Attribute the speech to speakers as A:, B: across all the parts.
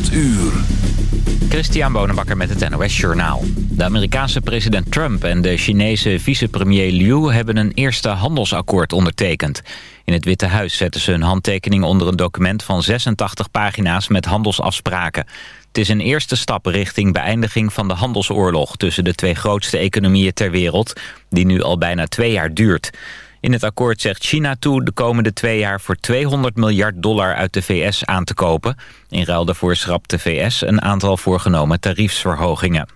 A: 8 uur.
B: Christian Bonenbakker met het NOS Journaal. De Amerikaanse president Trump en de Chinese vicepremier Liu... hebben een eerste handelsakkoord ondertekend. In het Witte Huis zetten ze hun handtekening onder een document van 86 pagina's met handelsafspraken. Het is een eerste stap richting beëindiging van de handelsoorlog... tussen de twee grootste economieën ter wereld, die nu al bijna twee jaar duurt... In het akkoord zegt China toe de komende twee jaar voor 200 miljard dollar uit de VS aan te kopen. In ruil daarvoor schrapt de VS een aantal voorgenomen tariefsverhogingen.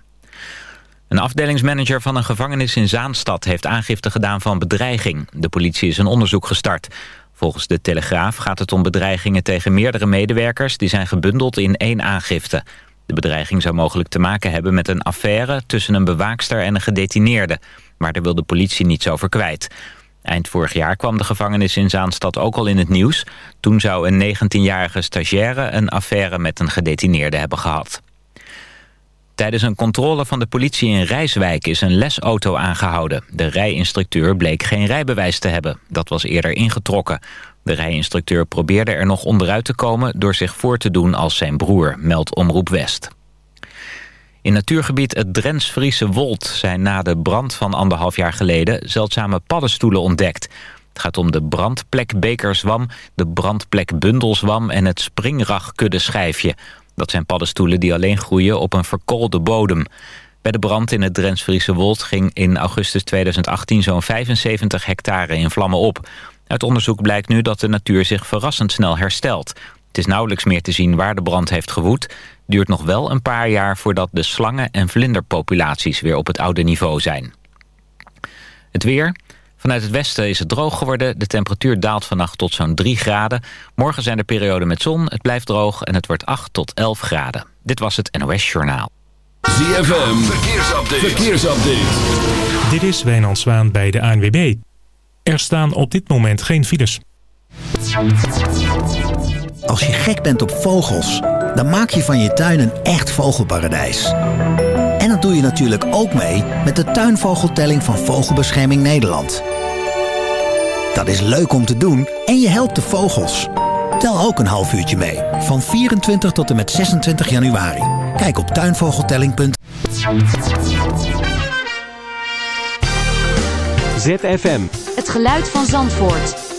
B: Een afdelingsmanager van een gevangenis in Zaanstad heeft aangifte gedaan van bedreiging. De politie is een onderzoek gestart. Volgens de Telegraaf gaat het om bedreigingen tegen meerdere medewerkers... die zijn gebundeld in één aangifte. De bedreiging zou mogelijk te maken hebben met een affaire... tussen een bewaakster en een gedetineerde. Maar daar wil de politie niets over kwijt. Eind vorig jaar kwam de gevangenis in Zaanstad ook al in het nieuws. Toen zou een 19-jarige stagiaire een affaire met een gedetineerde hebben gehad. Tijdens een controle van de politie in Rijswijk is een lesauto aangehouden. De rijinstructeur bleek geen rijbewijs te hebben. Dat was eerder ingetrokken. De rijinstructeur probeerde er nog onderuit te komen... door zich voor te doen als zijn broer, meldt Omroep West. In natuurgebied het Drents-Friese Wold zijn na de brand van anderhalf jaar geleden zeldzame paddenstoelen ontdekt. Het gaat om de brandplek bekerzwam, de brandplek bundelzwam en het springragkudde Dat zijn paddenstoelen die alleen groeien op een verkoolde bodem. Bij de brand in het Drents-Friese Wold ging in augustus 2018 zo'n 75 hectare in vlammen op. Uit onderzoek blijkt nu dat de natuur zich verrassend snel herstelt. Het is nauwelijks meer te zien waar de brand heeft gewoed duurt nog wel een paar jaar voordat de slangen- en vlinderpopulaties weer op het oude niveau zijn. Het weer. Vanuit het westen is het droog geworden. De temperatuur daalt vannacht tot zo'n 3 graden. Morgen zijn er perioden met zon. Het blijft droog en het wordt 8 tot 11 graden. Dit was het NOS Journaal.
A: ZFM. Verkeersupdate. Verkeersupdate.
C: Dit is Wijnand Zwaan bij de ANWB. Er staan op dit moment geen files.
D: Als je gek bent op vogels dan maak je van je tuin een echt vogelparadijs. En dat doe je natuurlijk ook mee met de tuinvogeltelling van Vogelbescherming Nederland. Dat is leuk om te doen en je helpt de vogels. Tel ook een half uurtje mee, van 24 tot en met 26 januari. Kijk op tuinvogeltelling.nl
E: ZFM.
F: Het geluid van Zandvoort.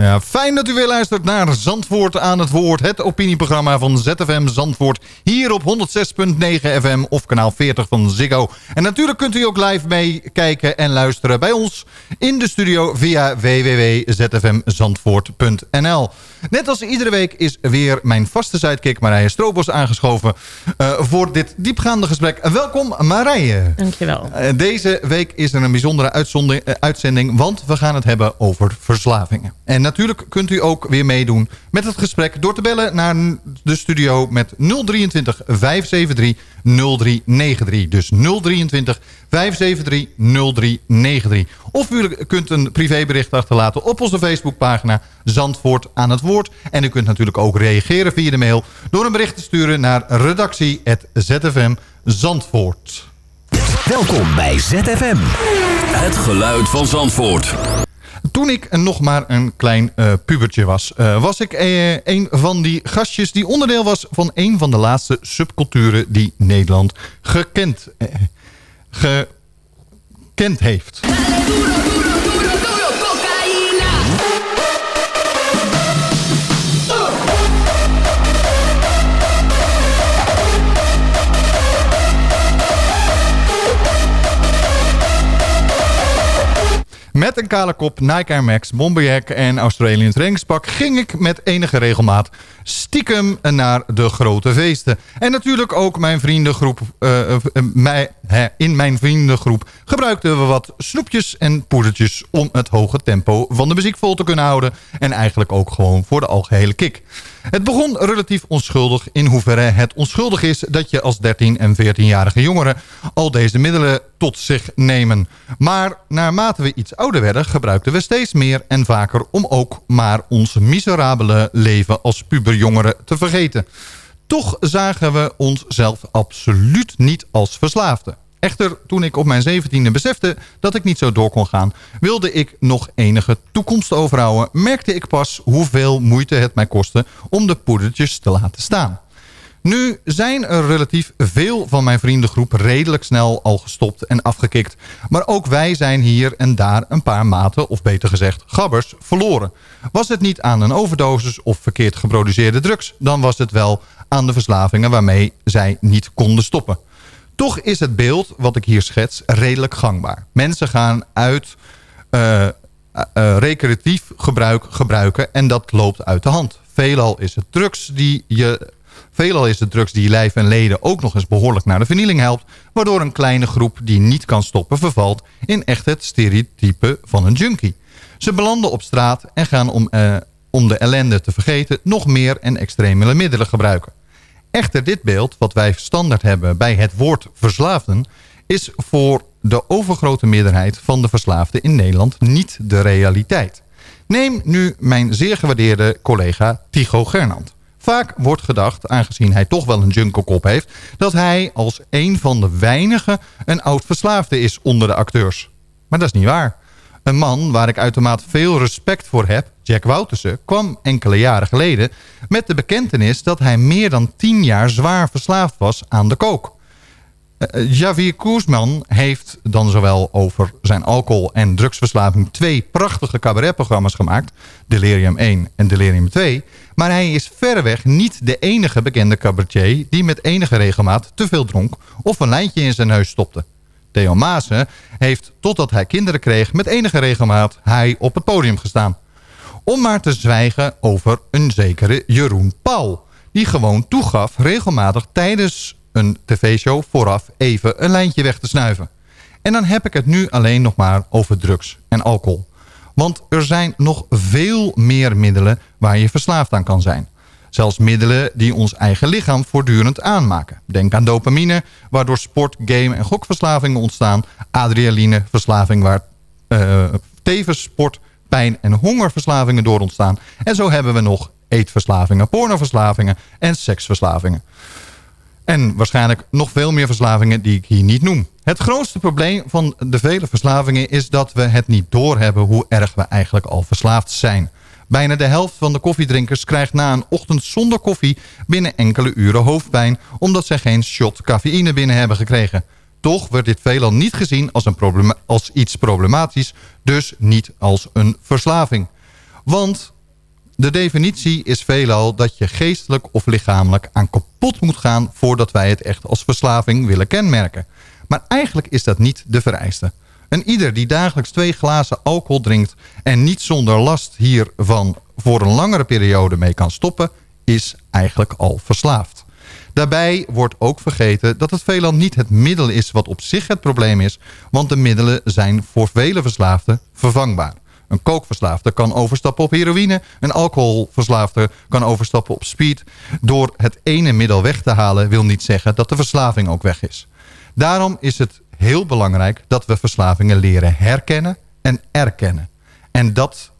G: Ja, fijn dat u weer luistert naar Zandvoort aan het woord. Het opinieprogramma van ZFM Zandvoort. Hier op 106.9 FM of kanaal 40 van Ziggo. En natuurlijk kunt u ook live meekijken en luisteren bij ons in de studio via www.zfmzandvoort.nl. Net als iedere week is weer mijn vaste sidekick Marije Stroobos aangeschoven uh, voor dit diepgaande gesprek. Welkom Marije.
H: Dankjewel.
G: Uh, deze week is er een bijzondere uh, uitzending, want we gaan het hebben over verslavingen. En natuurlijk kunt u ook weer meedoen met het gesprek door te bellen naar de studio met 023 573 0393. Dus 023 573 0393. Of u kunt een privébericht achterlaten op onze Facebookpagina Zandvoort aan het woord. En u kunt natuurlijk ook reageren via de mail door een bericht te sturen naar redactie.zfm Zandvoort.
A: Welkom bij ZFM. Het geluid van Zandvoort.
G: Toen ik nog maar een klein uh, pubertje was, uh, was ik uh, een van die gastjes die onderdeel was van een van de laatste subculturen die Nederland gekend, gekend heeft. Met een kale kop, Nike Air Max, Bomberjack en Australian trainingspak... ging ik met enige regelmaat stiekem naar de grote feesten. En natuurlijk ook mijn vriendengroep, uh, mij, in mijn vriendengroep gebruikten we wat snoepjes en poedertjes... om het hoge tempo van de muziek vol te kunnen houden. En eigenlijk ook gewoon voor de algehele kick. Het begon relatief onschuldig in hoeverre het onschuldig is... dat je als 13 en 14-jarige jongeren al deze middelen tot zich nemen. Maar naarmate we iets ouder werden... gebruikten we steeds meer en vaker om ook maar ons miserabele leven als puberjongeren te vergeten. Toch zagen we onszelf absoluut niet als verslaafden. Echter, toen ik op mijn zeventiende besefte dat ik niet zo door kon gaan... wilde ik nog enige toekomst overhouden... merkte ik pas hoeveel moeite het mij kostte om de poedertjes te laten staan. Nu zijn er relatief veel van mijn vriendengroep redelijk snel al gestopt en afgekikt. Maar ook wij zijn hier en daar een paar maten, of beter gezegd gabbers, verloren. Was het niet aan een overdosis of verkeerd geproduceerde drugs... dan was het wel aan de verslavingen waarmee zij niet konden stoppen. Toch is het beeld wat ik hier schets redelijk gangbaar. Mensen gaan uit uh, uh, recreatief gebruik gebruiken en dat loopt uit de hand. Veelal is het drugs die je... Veelal is het drugs die lijf en leden ook nog eens behoorlijk naar de vernieling helpt... waardoor een kleine groep die niet kan stoppen vervalt in echt het stereotype van een junkie. Ze belanden op straat en gaan om, uh, om de ellende te vergeten nog meer en extremele middelen gebruiken. Echter dit beeld, wat wij standaard hebben bij het woord verslaafden... is voor de overgrote meerderheid van de verslaafden in Nederland niet de realiteit. Neem nu mijn zeer gewaardeerde collega Tycho Gernand. Vaak wordt gedacht, aangezien hij toch wel een junkelkop heeft... dat hij als een van de weinigen een oud verslaafde is onder de acteurs. Maar dat is niet waar. Een man waar ik uitermate veel respect voor heb, Jack Woutersen, kwam enkele jaren geleden met de bekentenis dat hij meer dan tien jaar zwaar verslaafd was aan de kook. Uh, Javier Koersman heeft dan zowel over zijn alcohol- en drugsverslaving twee prachtige cabaretprogramma's gemaakt, Delirium 1 en Delirium 2, maar hij is verreweg niet de enige bekende cabaretier die met enige regelmaat te veel dronk of een lijntje in zijn neus stopte. Theo Maassen heeft totdat hij kinderen kreeg met enige regelmaat hij op het podium gestaan. Om maar te zwijgen over een zekere Jeroen Paul. Die gewoon toegaf regelmatig tijdens een tv-show vooraf even een lijntje weg te snuiven. En dan heb ik het nu alleen nog maar over drugs en alcohol. Want er zijn nog veel meer middelen waar je verslaafd aan kan zijn. Zelfs middelen die ons eigen lichaam voortdurend aanmaken. Denk aan dopamine, waardoor sport, game en gokverslavingen ontstaan. Adrenaline, verslaving waar uh, tevens sport, pijn en hongerverslavingen door ontstaan. En zo hebben we nog eetverslavingen, pornoverslavingen en seksverslavingen. En waarschijnlijk nog veel meer verslavingen die ik hier niet noem. Het grootste probleem van de vele verslavingen is dat we het niet doorhebben hoe erg we eigenlijk al verslaafd zijn. Bijna de helft van de koffiedrinkers krijgt na een ochtend zonder koffie binnen enkele uren hoofdpijn... omdat ze geen shot cafeïne binnen hebben gekregen. Toch wordt dit veelal niet gezien als, een als iets problematisch, dus niet als een verslaving. Want de definitie is veelal dat je geestelijk of lichamelijk aan kapot moet gaan... voordat wij het echt als verslaving willen kenmerken. Maar eigenlijk is dat niet de vereiste. En ieder die dagelijks twee glazen alcohol drinkt... en niet zonder last hiervan voor een langere periode mee kan stoppen... is eigenlijk al verslaafd. Daarbij wordt ook vergeten dat het veelal niet het middel is wat op zich het probleem is... want de middelen zijn voor vele verslaafden vervangbaar. Een kookverslaafde kan overstappen op heroïne. Een alcoholverslaafde kan overstappen op speed. Door het ene middel weg te halen wil niet zeggen dat de verslaving ook weg is. Daarom is het heel belangrijk dat we verslavingen leren herkennen en erkennen. En dat,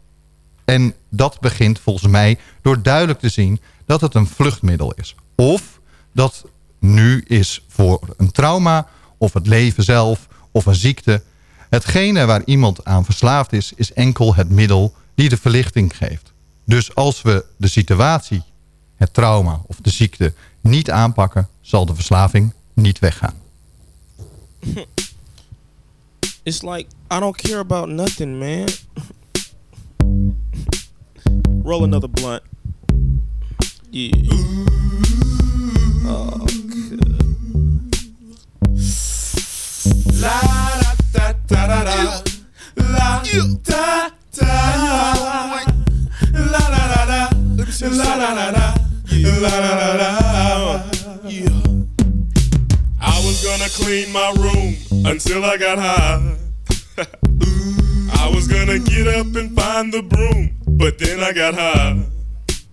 G: en dat begint volgens mij door duidelijk te zien dat het een vluchtmiddel is. Of dat nu is voor een trauma of het leven zelf of een ziekte. Hetgene waar iemand aan verslaafd is, is enkel het middel die de verlichting geeft. Dus als we de situatie, het trauma of de ziekte niet aanpakken... zal de verslaving niet weggaan.
H: It's like I don't care about nothing, man. Roll another blunt. Yeah. Oh, Da da. La
I: Ta ta. La la la la. La la la la. La la la. Yeah. I was gonna clean my room until I got high. I was gonna get up and find the broom, but then I got high.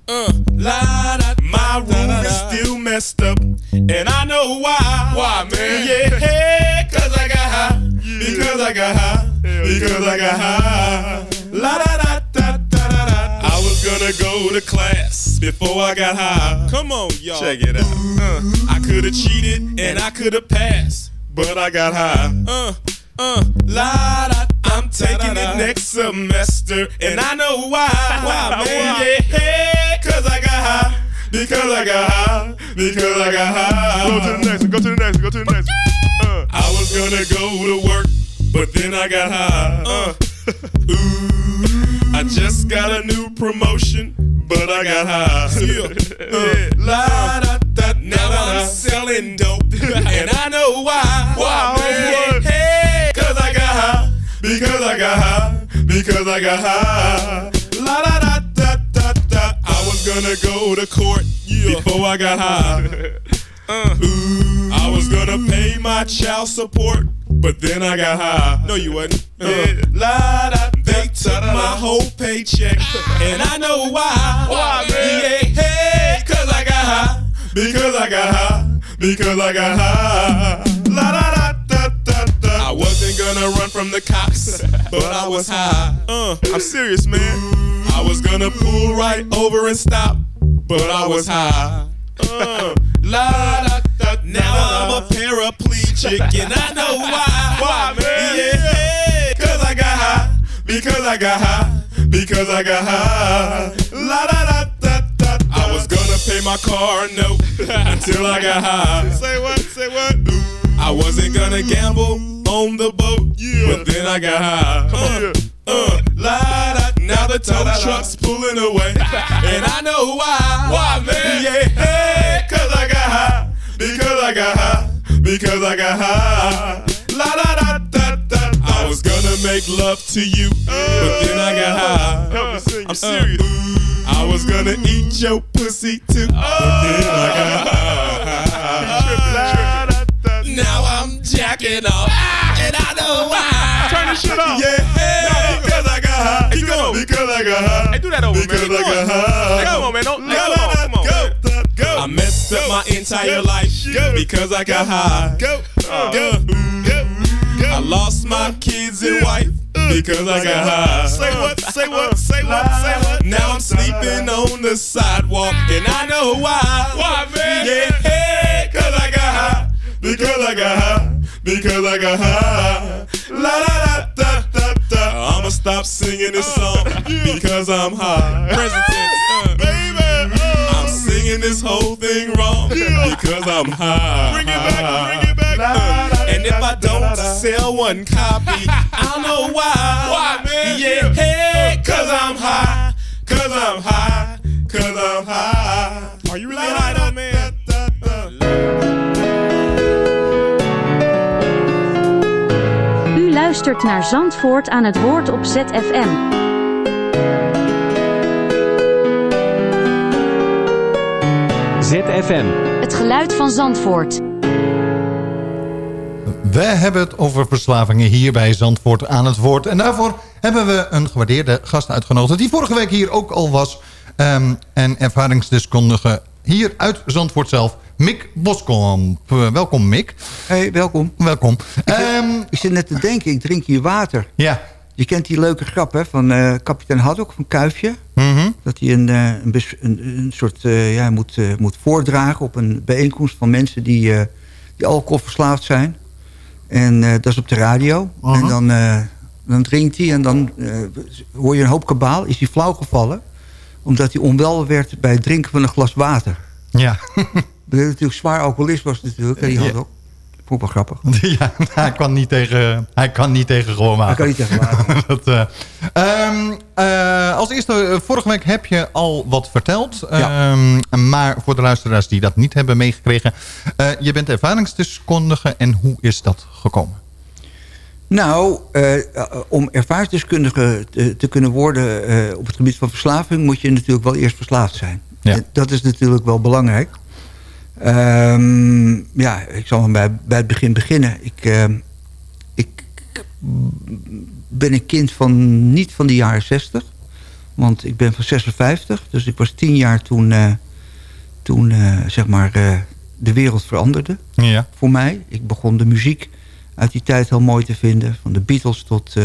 I: Uh, la, da, my room is still messed up, and I know why. Why, man? Yeah, cause I got high. Because I got high. Because I got high. La da da da da da da. I was gonna go to class before I got high. Come on, y'all. Check it out. Uh, I could have cheated and I could have passed, but I got high. Uh, uh, la da. I'm taking it next semester, and I know why. Why, man? Yeah, cause I got high. Because I got high. Because I got high. Go to the next one. Go to the next one. Go to the next one. Uh, I was gonna go to work, but then I got high. Uh, ooh, I just got a new promotion, but I got high. Uh, la da da. Now I'm selling dope, and I know why. Why, man? Hey, cause I got high. Because I got high. Because I got high. La da da da da da. I was gonna go to court before I got high. Uh, ooh, I was gonna pay my child support, but then I got high. No, you wasn't. Uh, la da. They took my whole paycheck, and I know why. Why, man? Yeah, hey, cause I got high. Because I got high. Because I got high. La da da da da da. I wasn't gonna run from the cops, but I was high. Uh, I'm serious, man. I was gonna pull right over and stop, but I was high. Uh, la da da. Now I'm a and I know why. Why, man? Yeah, cause I got high. Because I got high. Because I got high. La da da da da. I was gonna pay my car note until I got high. Say what? Say what? Ooh. I wasn't gonna gamble on the boat, yeah. but then I got high. Uh, uh, la da. Now the tow truck's pulling away, and I know why. Why, man? Yeah, hey, cause I got high. Because I got high. Because I got high. La da da da da. I was gonna make love to you, but then I got high. Help me sing. I'm serious. I was gonna eat your pussy too, but then I got oh. high. Now I'm jacking off, ah. and I know why. Turn this shit off. Yeah, because I got high. Keep going. Because I got high. Hey, do that over, because man. I got high. Come on, man. Don't, come on, Messed up my entire life because I got high. Go, go. Uh, mm. I lost my kids and wife uh, because I got uh, high. Say what? Say what? Say what? Say what? Now I'm sleeping on the sidewalk and I know why. Why, man? Yeah, cause I got high. Because I got high. Because I got high. La la da da da da. I'ma stop singing this song because I'm high. Present tense, uh. I'm singing this whole thing wrong because I'm high. Bring it back. Bring it back. Uh, and if I don't sell one copy, I don't know why. Why, man? Yeah, hey, cause I'm high. Cause I'm high. Cause I'm high. Are you really high though, man?
F: U luistert naar Zandvoort aan het woord op ZFM.
E: ZFM.
F: Het geluid van Zandvoort.
G: We hebben het over verslavingen hier bij Zandvoort aan het woord. En daarvoor hebben we een gewaardeerde gast uitgenodigd... die vorige week hier ook al was. ehm, en ervaringsdeskundige hier uit Zandvoort zelf, Mick Boskamp. Eh, welkom, Mick.
J: Hey, welkom.
G: Welkom.
J: Ik,
G: Ehm,
J: ik zit net te denken, ik drink hier water.
G: ja.
J: Je kent die leuke grap hè, van eh, kapitein Haddock van Kuifje.
G: Mhm.
J: Dat hij een, eh, een, een, een soort eh, ja, moet, moet voordragen op een bijeenkomst van mensen die, die alcoholverslaafd zijn. En dat is op de radio. En dan, dan drinkt hij en dan hoor je een hoop kabaal. Is hij flauw gevallen. Omdat hij onwel werd bij het drinken van een glas water.
G: Ja.
J: Dat natuurlijk zwaar alcoholist was natuurlijk. hè, Die. Haddock. Vond ik wel grappig.
G: ja, hij kan niet tegen, hij kan niet tegen gewoon
J: Hij
G: water.
J: kan niet tegen.
G: Dat, eh, ehm, eh, als eerste, eh, vorige week heb je al wat verteld.
J: Ja.
G: Ehm, maar voor de luisteraars die dat niet hebben meegekregen. eh, je bent ervaringsdeskundige en hoe is dat gekomen?
J: Nou, om ervaringsdeskundige te, te kunnen worden eh, op het gebied van verslaving... moet je natuurlijk wel eerst verslaafd zijn.
G: Ja.
J: Dat is natuurlijk wel belangrijk. Ehm, ja, ik zal maar bij, bij het begin beginnen. Ik, ehm, ik ben een kind van niet van de jaren 60. Want ik ben van 56. Dus ik was tien jaar toen, eh, toen eh, zeg maar, eh, de wereld veranderde
G: Ja.
J: voor mij. Ik begon de muziek uit die tijd heel mooi te vinden. Van de Beatles tot,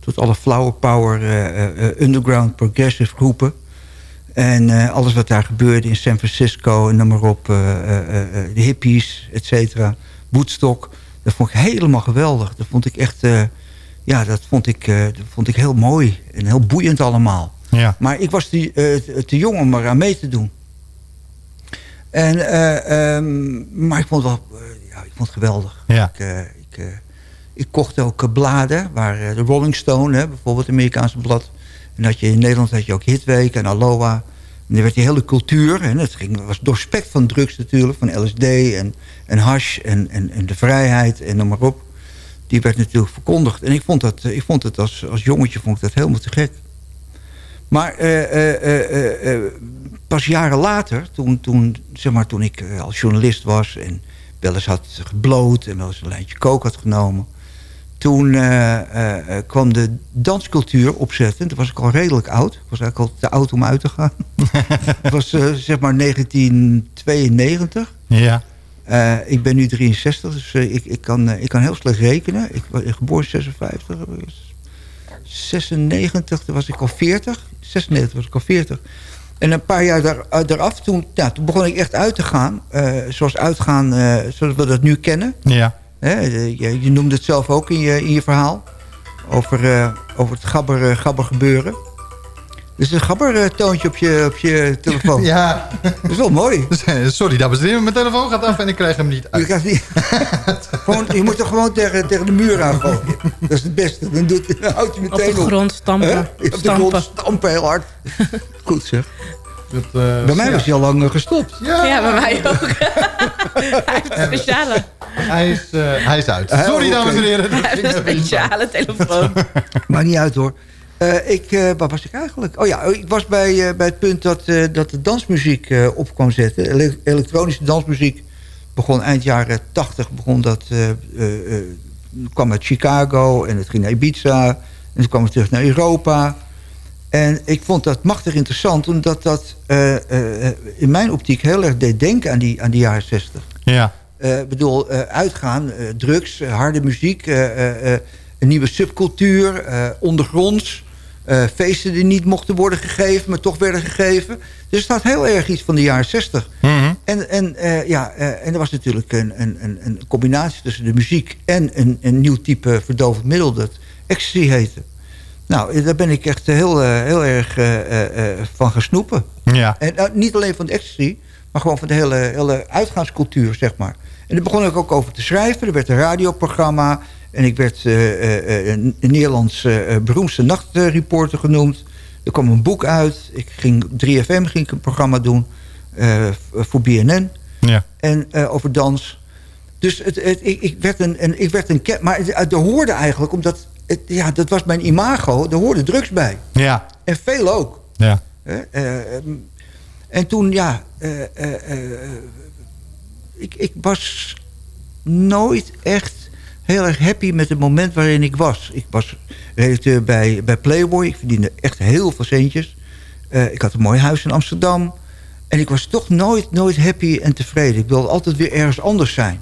J: tot alle flower power, underground, progressive groepen. En eh, alles wat daar gebeurde in San Francisco en noem maar op. eh, eh, de hippies, et cetera. Woodstock. Dat vond ik helemaal geweldig. Dat vond ik echt... ja, dat vond ik, dat vond ik heel mooi. En heel boeiend allemaal.
G: Ja.
J: Maar ik was te, te jong om eraan mee te doen. En, eh, ehm, maar ik vond het wel ja, ik vond het geweldig.
G: Ja.
J: Ik, ik, ik kocht ook bladen, waar de Rolling Stone, hè, bijvoorbeeld het Amerikaanse blad. En dat je in Nederland had je ook Hitweek en Aloha. En dan werd die hele cultuur, en het ging, was doorspekt van drugs natuurlijk, van LSD en, en hash en, en, en de vrijheid en noem maar op. Die werd natuurlijk verkondigd. En ik vond, dat, ik vond het als, als jongetje vond ik dat helemaal te gek. Maar eh, eh, eh, pas jaren later, toen, toen, zeg maar, toen ik als journalist was... en wel eens had gebloot en wel eens een lijntje kook had genomen... toen eh, eh, eh, kwam de danscultuur opzetten. Toen was ik al redelijk oud. Ik was eigenlijk al te oud om uit te gaan. Het was zeg maar 1992.
G: Ja.
J: Ik ben nu 63, dus ik, ik, kan, ik kan heel slecht rekenen. Ik was geboren in 56. eh, 96, toen was ik al 40. 96 was ik al 40. En een paar jaar daar, daaraf, toen, ja, toen begon ik echt uit te gaan. zoals uitgaan, zoals we dat nu kennen.
G: Ja.
J: Hè, je, je noemde het zelf ook in je, in je verhaal. Over, eh, over het gabber, eh, gabber gebeuren. Dus een gabber eh, toontje op je, op je telefoon.
G: Ja.
J: Dat is wel mooi.
G: Sorry, dames en heren. Mijn telefoon gaat af en ik krijg hem niet
J: Je,
G: uit.
J: krijgt niet, gewoon, je moet er gewoon tegen, tegen de muur aan gooien. Dat is het beste. Dan, doet, dan houdt hij
K: Op
J: meteen
K: de grond stampen.
J: Op de
K: Stampen.
J: grond stampen heel hard. Goed zeg.
G: Dat, eh,
J: Bij mij
G: ja.
J: was hij al lang gestopt.
G: Ja,
K: Ja, bij mij ook. Hij heeft speciale,
G: Hij is, eh, hij is uit. Sorry, dames en heren.
K: Hij heeft een speciale telefoon.
J: Maakt niet uit hoor. Eh, ik, eh, waar was ik eigenlijk? Oh ja, ik was bij, eh, bij het punt dat, eh, dat de dansmuziek eh, op kwam zetten. Ele- elektronische dansmuziek begon eind jaren 80. Begon dat, eh, eh, eh, kwam uit Chicago en het ging naar Ibiza. En toen kwam het terug naar Europa. En ik vond dat machtig interessant, omdat dat eh, eh, in mijn optiek heel erg deed denken aan die, aan die jaren 60.
G: Ja.
J: Eh, Ik bedoel, eh, uitgaan, eh, drugs, harde muziek, een nieuwe subcultuur, ondergronds. feesten die niet mochten worden gegeven, maar toch werden gegeven. Dus er staat heel erg iets van de jaren 60.
G: Mhm.
J: En, en, eh, ja, en er was natuurlijk een, een, een, een combinatie tussen de muziek... en een, een nieuw type verdovend middel dat ecstasy heette. Nou, daar ben ik echt heel, heel erg van gaan snoepen.
G: Ja.
J: En niet alleen van de ecstasy, maar gewoon van de hele, hele uitgaanscultuur, zeg maar. En daar begon ik ook over te schrijven. Er werd een radioprogramma. En ik werd eh, een Nederlands eh, beroemdste nachtreporter genoemd. Er kwam een boek uit. Ik ging 3FM ging ik een programma doen voor BNN.
G: Ja.
J: En over dans. Dus het, het, ik, ik werd een, een, ik werd een maar het, er hoorde eigenlijk, omdat het, ja, dat was mijn imago, er hoorde drugs bij.
G: Ja.
J: En veel ook.
G: Ja.
J: Eh, ehm, en toen, ja... ik, ik was nooit echt heel erg happy met het moment waarin ik was. Ik was redacteur bij, bij Playboy. Ik verdiende echt heel veel centjes. Eh, ik had een mooi huis in Amsterdam. En ik was toch nooit, nooit happy en tevreden. Ik wilde altijd weer ergens anders zijn.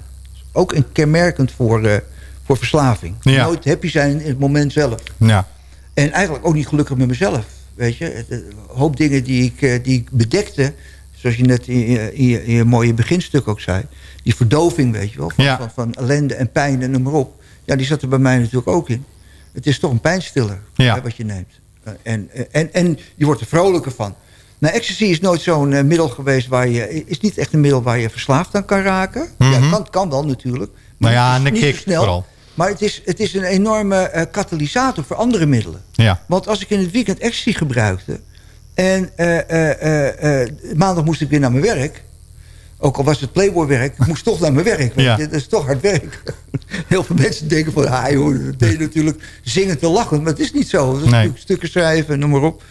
J: Ook een kenmerkend voor, eh, voor verslaving.
G: Ja.
J: Nooit happy zijn in het moment zelf.
G: Ja.
J: En eigenlijk ook niet gelukkig met mezelf. Weet je, een hoop dingen die ik, eh, die ik bedekte... zoals je net in je, in, je, in je mooie beginstuk ook zei... die verdoving, weet je wel, van,
G: Ja.
J: van, van ellende en pijn en noem maar op... ja, die zat er bij mij natuurlijk ook in. Het is toch een pijnstiller
G: Ja.
J: hè, wat je neemt. Eh, En, en, en je wordt er vrolijker van. Nou, ecstasy is nooit zo'n eh, middel geweest waar je... is niet echt een middel waar je verslaafd aan kan raken. Ja,
G: Mhm.
J: kan, kan wel natuurlijk.
G: Nou ja,
J: het is
G: en de kick
J: snel.
G: vooral.
J: Maar het is, het is een enorme eh, katalysator voor andere middelen.
G: Ja.
J: Want als ik in het weekend ecstasy gebruikte... en eh, eh, eh, maandag moest ik weer naar mijn werk... Ook al was het Playboy-werk, ik moest toch naar mijn werk.
G: Ja.
J: Dat is toch hard werk. Heel veel mensen denken van... Ah, joh, dat deed je natuurlijk zingend te lachen. Maar het is niet zo. Dat is
G: Nee.
J: stukken schrijven, noem maar op.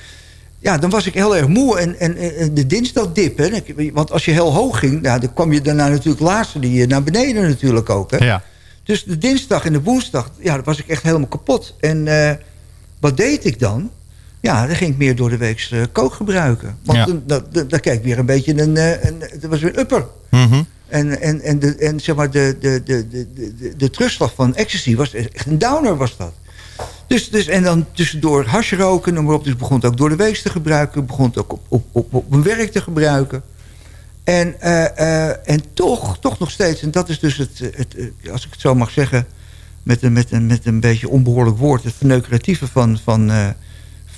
J: Ja, dan was ik heel erg moe. En, en, en de dinsdagdip, hè. Want als je heel hoog ging... Nou, dan kwam je daarna natuurlijk laatste die je naar beneden natuurlijk ook. Hè.
G: Ja.
J: Dus de dinsdag en de woensdag, ja, dan was ik echt helemaal kapot. En wat deed ik dan? Ja, dan ging ik meer door de week eh, kook gebruiken. Want
G: Ja.
J: dan, dan, dan, kijk ik weer een beetje een... eh, een dat was weer een upper.
G: Mhm.
J: En, en, en, de, en zeg maar, de, de, de, de, de, de terugslag van ecstasy was echt een downer was dat. Dus, dus, en dan tussendoor hash roken, noem maar op. Dus begon het ook door de week te gebruiken. Ik begon het ook op, op, op, op mijn werk te gebruiken. En, eh, en toch, toch nog steeds, en dat is dus het, het, als ik het zo mag zeggen... met een, met een, met een beetje onbehoorlijk woord... het verneukeratieve van, van,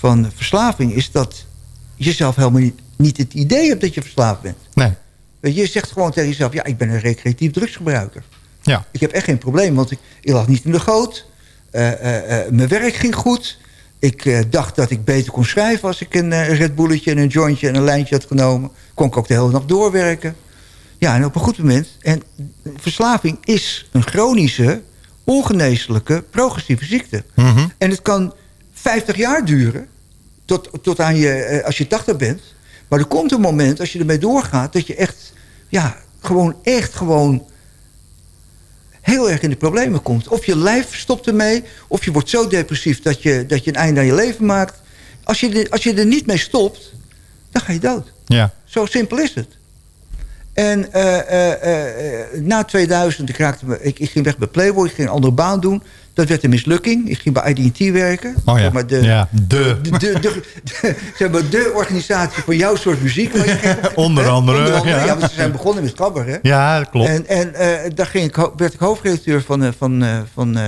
J: van verslaving... is dat je zelf helemaal niet, niet het idee hebt dat je verslaafd bent.
G: Nee.
J: Je zegt gewoon tegen jezelf... ja, ik ben een recreatief drugsgebruiker.
G: Ja.
J: Ik heb echt geen probleem, want ik, ik lag niet in de goot. Eh, eh, eh, mijn werk ging goed. Ik dacht dat ik beter kon schrijven... als ik een Red Bulletje en een jointje en een lijntje had genomen. Kon ik ook de hele nacht doorwerken. Ja, en op een goed moment... en verslaving is een chronische, ongeneeslijke, progressieve ziekte.
G: Mhm.
J: En het kan 50 jaar duren... tot, tot aan je, eh, als je 80 bent. Maar er komt een moment, als je ermee doorgaat... dat je echt, ja, gewoon echt gewoon heel erg in de problemen komt. Of je lijf stopt ermee, of je wordt zo depressief dat je, dat je een einde aan je leven maakt. Als je, er- als je er niet mee stopt, dan ga je dood.
G: Ja.
J: Zo simpel is het. En eh, eh, na 2000, ik, raakte me, ik, ik ging weg bij Playboy, ik ging een andere baan doen. Dat werd een mislukking. Ik ging bij IDT werken.
G: Oh ja.
J: Maar de,
G: Ja, de.
J: de, de, de, de- zeg maar de organisatie voor jouw soort muziek. je ging
G: Onder
J: hè?
G: andere,
J: Onder andere,
G: ja.
J: ja. want ze zijn begonnen met cabaret.
G: Ja, dat klopt.
J: En, en eh, daar ging ik, werd ik hoofdredacteur van, eh, van, eh, van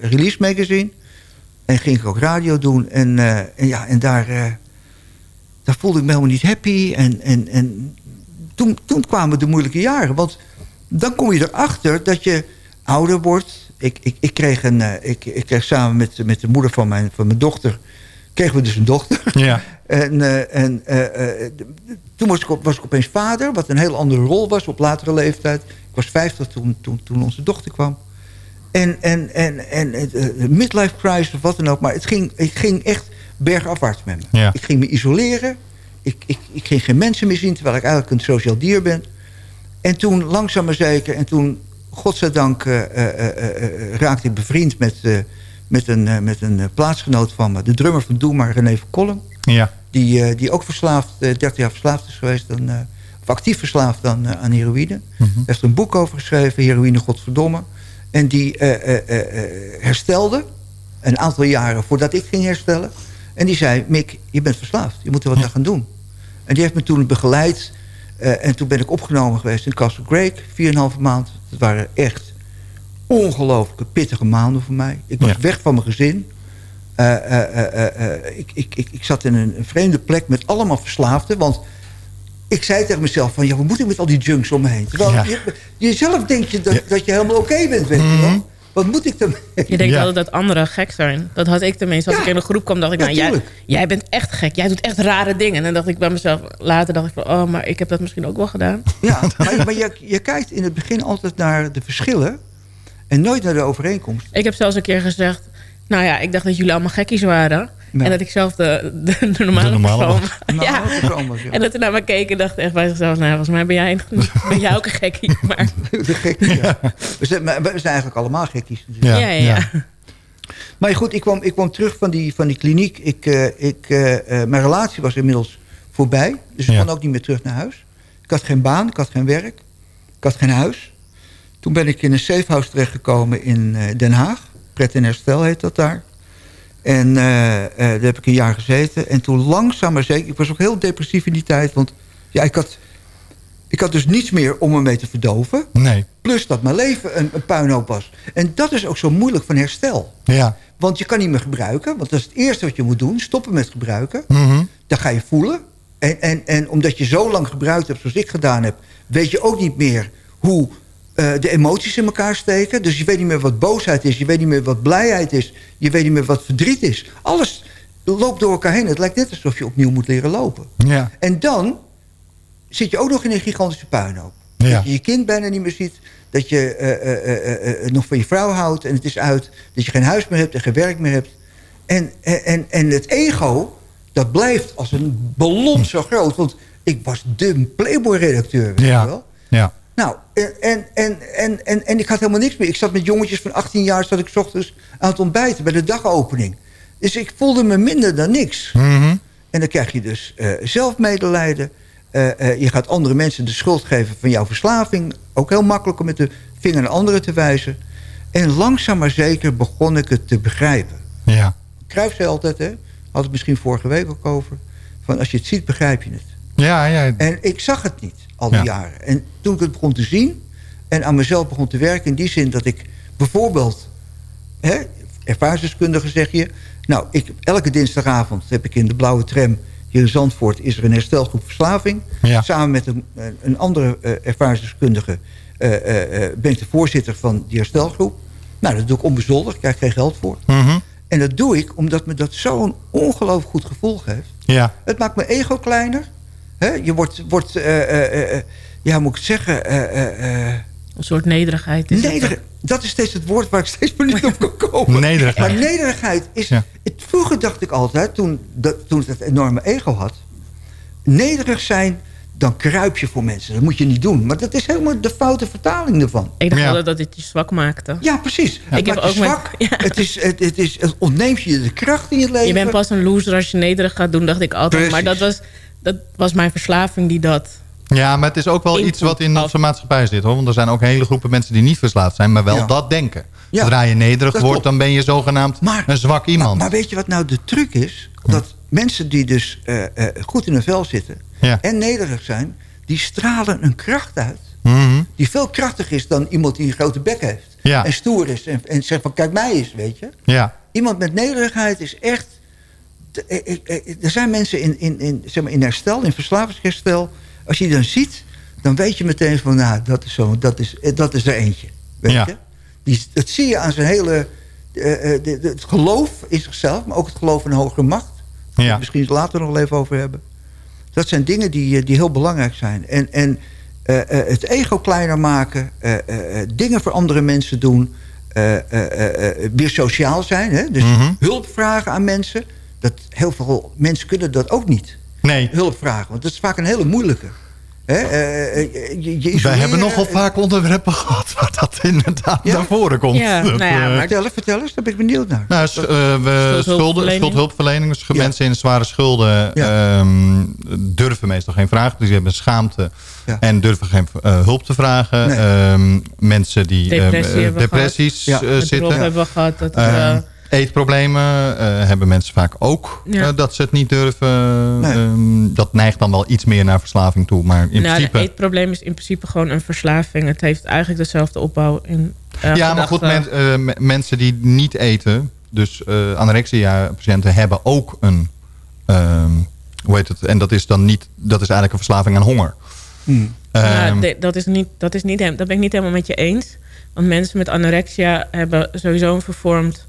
J: Release Magazine. En ging ik ook radio doen. En, en, ja, en daar, daar voelde ik me helemaal niet happy. En, en, en toen, toen kwamen de moeilijke jaren. Want dan kom je erachter dat je ouder wordt. Ik, ik, ik, kreeg, een, eh, ik, ik kreeg samen met, met de moeder van mijn, van mijn dochter... kregen we dus een dochter.
G: Ja.
J: En, eh, en eh, toen was ik, op- was ik opeens vader, wat een heel andere rol was op latere leeftijd. Ik was 50 toen, toen, toen onze dochter kwam. En, en, en, en midlife crisis of wat dan ook. Maar het ging, ik ging echt bergafwaarts met me.
G: Ja.
J: Ik ging me isoleren. Ik, ik, ik ging geen mensen meer zien, terwijl ik eigenlijk een sociaal dier ben. En toen langzaam maar zeker, en toen, godzijdank, eh, eh, eh, raakte ik bevriend met, met een, met een plaatsgenoot van me. De drummer van Doe maar, René van Kolm.
G: Ja.
J: Die, die ook verslaafd, eh 30 jaar verslaafd is geweest. Dan, of actief verslaafd aan, eh, aan heroïne. Hij heeft een boek over geschreven, Heroïne Godverdomme. En die herstelde een aantal jaren voordat ik ging herstellen. En die zei, Mick, je bent verslaafd. Je moet er wat aan gaan doen. En die heeft me toen begeleid. Eh, en toen ben ik opgenomen geweest in Castle Grake. 4,5 maand. Dat waren echt ongelooflijke pittige maanden voor mij. Ik was
G: Ja.
J: weg van mijn gezin. Eh, eh, ik, ik, ik, ik zat in een, een vreemde plek met allemaal verslaafden. Want ik zei tegen mezelf van... ja, wat moet ik met al die junks om me heen? Terwijl
G: Ja.
J: je, jezelf denk je dat, dat je helemaal oké bent, weet je wel. Wat moet ik ermee?
K: Je denkt
G: Ja.
K: altijd dat anderen gek zijn. Dat had ik tenminste. Als
J: Ja.
K: ik in een groep kwam, dacht ik...
J: Ja,
K: Nou, jij, jij bent echt gek. Jij doet echt rare dingen. En dan dacht ik bij mezelf... Later dacht ik van... Oh, maar ik heb dat misschien ook wel gedaan.
J: Ja, maar, maar je, je kijkt in het begin altijd naar de verschillen... en nooit naar de overeenkomst.
K: Ik heb zelfs een keer gezegd... Nou ja, ik dacht dat jullie allemaal gekkies waren. En dat ik zelf de, de, de normale,
G: De normale
K: persoon
G: was.
J: Nou, anders, ja.
K: En dat ze naar me keken en dachten echt bij zichzelf... Nou, volgens mij ben jij, ben jij ook een gekkie. Maar
J: De gekkies, ja. We, zijn, we zijn eigenlijk allemaal gekkies. natuurlijk.
K: ja, ja, ja.
J: Maar goed, ik kwam, ik kwam terug van die, van die kliniek. Ik, eh, ik, eh, eh, mijn relatie was inmiddels voorbij. Dus ik
G: Ja.
J: kon ook niet meer terug naar huis. Ik had geen baan, ik had geen werk. Ik had geen huis. Toen ben ik in een safehouse terechtgekomen in eh, Den Haag. Pret en Herstel heet dat daar. En eh, eh, daar heb ik een jaar gezeten. En toen langzaam maar zeker... Ik was ook heel depressief in die tijd. Want ja, ik had, ik had dus niets meer om me mee te verdoven.
G: Nee.
J: Plus dat mijn leven een, een puinhoop was. En dat is ook zo moeilijk van herstel.
G: Ja.
J: Want je kan niet meer gebruiken. Want dat is het eerste wat je moet doen. Stoppen met gebruiken.
G: Mhm.
J: Dan ga je voelen. En, en, en omdat je zo lang gebruikt hebt zoals ik gedaan heb... weet je ook niet meer hoe eh, de emoties in elkaar steken. Dus je weet niet meer wat boosheid is. Je weet niet meer wat blijheid is. Je weet niet meer wat verdriet is. Alles loopt door elkaar heen. Het lijkt net alsof je opnieuw moet leren lopen.
G: Ja.
J: En dan zit je ook nog in een gigantische puinhoop.
G: Ja.
J: Dat je je kind bijna niet meer ziet. Dat je eh, eh, eh, nog van je vrouw houdt en het is uit. Dat je geen huis meer hebt en geen werk meer hebt. En, en, en, het ego, dat blijft als een ballon zo groot. Want ik was de Playboy-redacteur, weet je
G: Ja.
J: wel.
G: Ja.
J: Nou, en, en, en, en, en, ik had helemaal niks meer. Ik zat met jongetjes van 18 jaar... zat ik 's ochtends aan het ontbijten bij de dagopening. Dus ik voelde me minder dan niks.
G: Mhm.
J: En dan krijg je dus eh, zelfmedelijden. Eh, eh, je gaat andere mensen de schuld geven van jouw verslaving. Ook heel makkelijk om met de vinger naar anderen te wijzen. En langzaam maar zeker begon ik het te begrijpen.
G: Ja.
J: Cruijff zei altijd, hè, had het misschien vorige week ook over... van als je het ziet, begrijp je het.
G: Ja, ja.
J: En ik zag het niet, al die
G: Ja.
J: jaren. En toen ik het begon te zien en aan mezelf begon te werken... in die zin dat ik bijvoorbeeld... Hè, ervaringsdeskundige zeg je... Nou, ik, elke dinsdagavond heb ik in de blauwe tram... hier in Zandvoort is er een herstelgroep verslaving.
G: Ja.
J: Samen met een, een andere eh, ervaringsdeskundige... eh, eh, eh, ben ik de voorzitter van die herstelgroep. Nou, dat doe ik onbezoldigd, krijg geen geld voor.
G: Mhm.
J: En dat doe ik omdat me dat zo'n ongelooflijk goed gevoel geeft.
G: Ja.
J: Het maakt mijn ego kleiner. Hè? Je wordt, wordt eh, eh, eh, ja, hoe moet ik het zeggen... eh, eh, eh,
K: Een soort nederigheid. Is het
J: nederig, dat is steeds het woord waar ik steeds maar niet op kan komen.
G: Nederigheid.
J: Maar nederigheid is...
G: Ja.
J: Het, vroeger dacht ik altijd, toen, dat, toen ik dat enorme ego had... nederig zijn, dan kruip je voor mensen. Dat moet je niet doen. Maar dat is helemaal de foute vertaling ervan.
K: Ik dacht
G: Ja.
K: altijd dat dit je zwak maakte.
J: Ja, precies. Het
K: Ik heb
J: maakt je
K: ook met-
J: zwak.
K: ja.
J: Het, is, het, het, is, het ontneemt je de kracht in je leven.
K: Je bent pas een loser als je nederig gaat doen, dacht ik altijd.
J: Precies.
K: Maar dat was, dat was mijn verslaving die dat...
G: Ja, maar het is ook wel iets wat in onze maatschappij zit. hoor. Want er zijn ook hele groepen mensen die niet verslaafd zijn... maar wel
J: Ja.
G: dat denken.
J: Ja,
G: Zodra je nederig
J: dat
G: wordt,
J: klopt.
G: dan ben je zogenaamd
J: Maar-
G: een zwak iemand.
J: Maar, maar weet je wat nou de truc is? Dat mensen die dus eh, eh, goed in hun vel zitten...
G: Ja.
J: en nederig zijn... die stralen een kracht uit...
G: Mhm.
J: die veel krachtiger is dan iemand die een grote bek heeft.
G: Ja.
J: En stoer is en, en zegt van kijk mij eens, weet je.
G: Ja.
J: Iemand met nederigheid is echt... eh, eh, eh, Er zijn mensen in, in, in, zeg maar in herstel, in verslavingsherstel... als je die dan ziet, dan weet je meteen van... nou, dat is, zo, dat is, dat is er eentje, weet
G: Ja.
J: je. Die, dat zie je aan zijn hele... de- de- het geloof in zichzelf, maar ook het geloof in een hogere macht.
G: Ja.
J: het misschien later nog even over hebben. Dat zijn dingen die, die heel belangrijk zijn. En, en het ego kleiner maken, dingen voor andere mensen doen... weer sociaal zijn. Hè? Dus
G: Mhm.
J: hulp vragen aan mensen. Dat, heel veel mensen kunnen dat ook niet.
G: Nee.
J: Hulp vragen, want dat is vaak een hele moeilijke. Hè? je, je
G: Wij hebben nogal vaak onderwerpen gehad... waar dat inderdaad
J: Ja?
G: naar voren komt.
K: Ja,
G: Dat,
K: nou ja,
G: eh,
K: maar-
J: Vertel, eens, vertel eens, daar ben ik benieuwd naar.
G: Nou, eh, we, schulden,
K: Schuldhulpverlening.
G: schuldhulpverlening. Dus
J: Ja.
G: mensen in zware schulden
J: Ja.
G: ehm, durven meestal geen vragen. Dus die hebben schaamte
J: Ja.
G: en durven geen eh, hulp te vragen.
J: Nee.
G: Ehm, mensen die eh,
K: Depressie
G: eh,
K: hebben we
G: depressies
J: gehad.
G: eh, zitten.
K: Hebben we gehad. Dat,
G: Ehm,
K: eh,
G: eetproblemen eh, hebben mensen vaak ook.
K: Ja.
G: eh, dat ze het niet durven.
J: Nee.
G: Ehm, dat neigt dan wel iets meer naar verslaving toe. Maar in
K: nou,
G: principe...
K: eetprobleem is in principe gewoon een verslaving. Het heeft eigenlijk dezelfde opbouw in
G: ja, maar goed, men- eh, me- mensen die niet eten... dus eh anorexia-patiënten hebben ook een... ehm, hoe heet het? En dat is dan niet... dat is eigenlijk een verslaving aan honger.
J: Hmm.
K: Nou,
G: Ehm,
K: de- dat, is niet, dat, is niet, dat ben ik niet helemaal met je eens. Want mensen met anorexia hebben sowieso een vervormd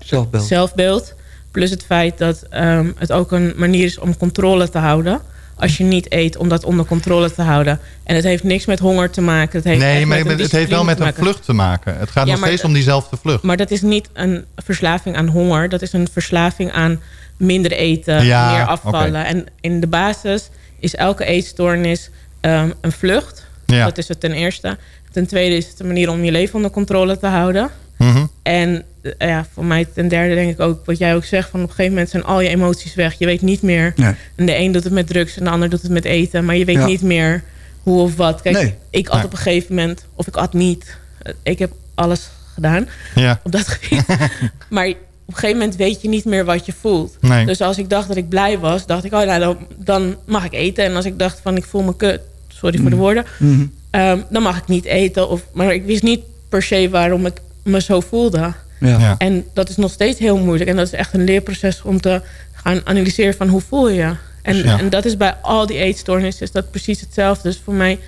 J: Zelfbeeld.
K: zelfbeeld. Plus het feit dat ehm, het ook een manier is om controle te houden. Als je niet eet, om dat onder controle te houden. En het heeft niks met honger te maken. Het heeft
G: nee, maar het heeft wel met een vlucht te maken. Het gaat
K: Ja,
G: nog steeds om diezelfde vlucht.
K: Maar dat is niet een verslaving aan honger. Dat is een verslaving aan minder eten,
G: Ja,
K: meer afvallen. En in de basis is elke eetstoornis ehm, een vlucht.
G: Ja.
K: Dat is het ten eerste. Ten tweede is het een manier om je leven onder controle te houden.
G: Mhm.
K: En eh, ja, voor mij ten derde denk ik ook wat jij ook zegt... van op een gegeven moment zijn al je emoties weg. Je weet niet meer...
J: Nee.
K: En de een doet het met drugs en de ander doet het met eten. Maar je weet
J: Ja.
K: niet meer hoe of wat. Kijk,
J: Nee.
K: ik at
G: Nee.
K: op een gegeven moment... of ik at niet. Eh, Ik heb alles gedaan
G: Ja.
K: op dat gebied. maar op een gegeven moment weet je niet meer wat je voelt. Dus als ik dacht dat ik blij was, dacht ik, oh, nou, dan, dan mag ik eten. En als ik dacht van ik voel me kut, sorry voor de woorden,
J: Mhm.
K: ehm, dan mag ik niet eten. Of, maar ik wist niet per se waarom ik me zo voelde.
J: Ja.
G: Ja.
K: En dat is nog steeds heel moeilijk. En dat is echt een leerproces om te gaan analyseren van hoe voel je je. En,
G: Ja.
K: en dat is bij al die eetstoornissen is dat precies hetzelfde. Dus voor mij, ik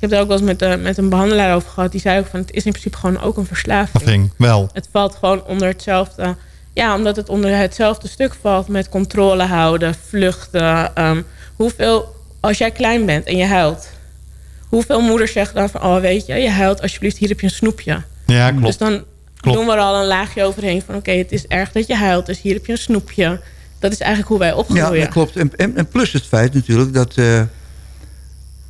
K: heb daar ook wel eens met, eh, met een behandelaar over gehad. Die zei ook van het is in principe gewoon ook een verslaving.
G: Verslaving, wel.
K: Het valt gewoon onder hetzelfde. Ja, omdat het onder hetzelfde stuk valt met controle houden, vluchten. ehm, hoeveel, als jij klein bent en je huilt, hoeveel moeders zeggen dan van... oh, weet je, je huilt, alsjeblieft, hier heb je een snoepje.
G: Ja, klopt.
K: Dus dan
G: Klopt.
K: doen we er al een laagje overheen van... oké, het is erg dat je huilt, dus hier heb je een snoepje. Dat is eigenlijk hoe wij
J: Ja,
K: opgroeien.
J: dat klopt. En, en, en plus het feit natuurlijk dat... eh,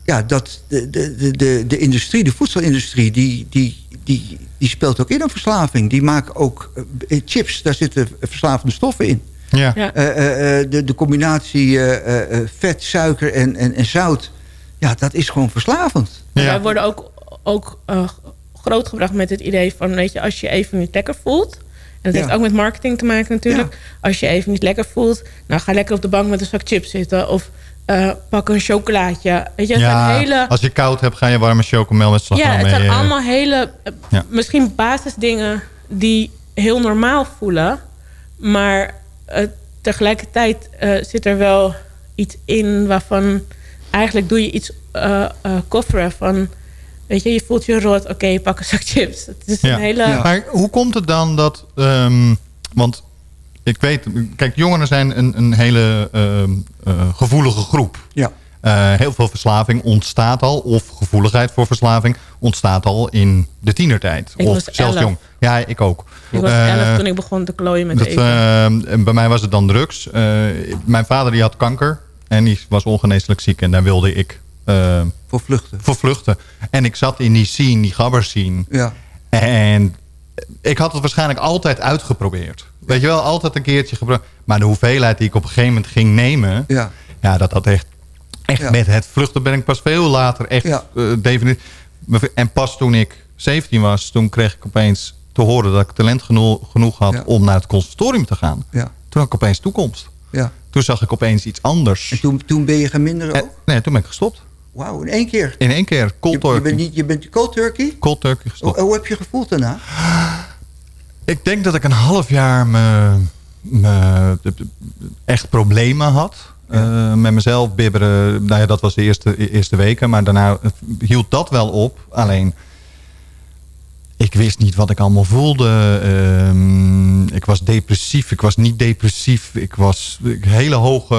J: ja, dat de, de, de, de, de industrie, de voedselindustrie... Die, die, die, die speelt ook in op verslaving. Die maken ook eh, chips, daar zitten verslavende stoffen in.
G: Ja.
K: Ja.
J: Eh, eh, eh, de, de combinatie eh, eh, eh, vet, suiker en, en, en zout... ja, dat is gewoon verslavend.
K: Maar
G: Ja.
K: Wij worden ook, ook eh, grootgebracht met het idee van... weet je, als je even niet lekker voelt... en dat
J: Ja.
K: heeft ook met marketing te maken natuurlijk... als je even niet lekker voelt... nou ga lekker op de bank met een zak chips zitten... of eh, pak een chocolaatje. Weet je, het zijn
G: Ja,
K: hele...
G: als je koud hebt, ga je warme chocomel met slagroom
K: Ja, het zijn
G: eh,
K: allemaal hele... eh,
G: Ja.
K: misschien basisdingen die heel normaal voelen... maar tegelijkertijd zit er wel iets in waarvan... eigenlijk doe je iets kofferen van... weet je, je voelt je rot, oké, pak een zak chips. Het is
G: Ja.
K: een hele...
G: Maar hoe komt het dan dat... ehm, want ik weet... Kijk, jongeren zijn een, een hele ehm, eh, gevoelige groep.
J: Ja.
G: Eh, heel veel verslaving ontstaat al... of gevoeligheid voor verslaving ontstaat al in de tienertijd.
K: Ik
G: of
K: was
G: zelfs
K: elf.
G: jong. Ja, ik ook.
K: Ik was
G: Eh,
K: elf toen ik begon te klooien met
G: dat,
K: eten.
G: eh, en bij mij was het dan drugs. Eh, mijn vader die had kanker. En die was ongeneeslijk ziek. En daar wilde ik eh,
J: Voor vluchten.
G: voor vluchten. En ik zat in die scene, die gabber scene.
J: Ja.
G: En ik had het waarschijnlijk altijd uitgeprobeerd. Weet je wel, altijd een keertje geprobeerd. Maar de hoeveelheid die ik op een gegeven moment ging nemen...
J: Ja.
G: Ja, dat had echt... Echt
J: Ja.
G: met het vluchten ben ik pas veel later echt
J: Ja.
G: eh, definitief... En pas toen ik 17 was, toen kreeg ik opeens te horen... dat ik talent genoeg, genoeg had
J: Ja.
G: om naar het conservatorium te gaan.
J: Ja.
G: Toen had ik opeens toekomst.
J: Ja.
G: Toen zag ik opeens iets anders.
J: En toen, toen ben je gaan minderen
G: En-
J: ook?
G: nee, toen ben ik gestopt.
J: Wauw, in één keer.
G: In één keer, cold
J: Je, je
G: turkey.
J: bent niet, je bent cold turkey?
G: Cold turkey gestopt.
J: Hoe, hoe heb je gevoeld daarna?
G: Ik denk dat ik een half jaar me, me- echt problemen had. Eh, met mezelf bibberen. Nou ja, dat was de eerste, eerste weken. Maar daarna hield dat wel op. Alleen, ik wist niet wat ik allemaal voelde. Ehm, ik was depressief. Ik was niet depressief. Ik was ik- hele hoge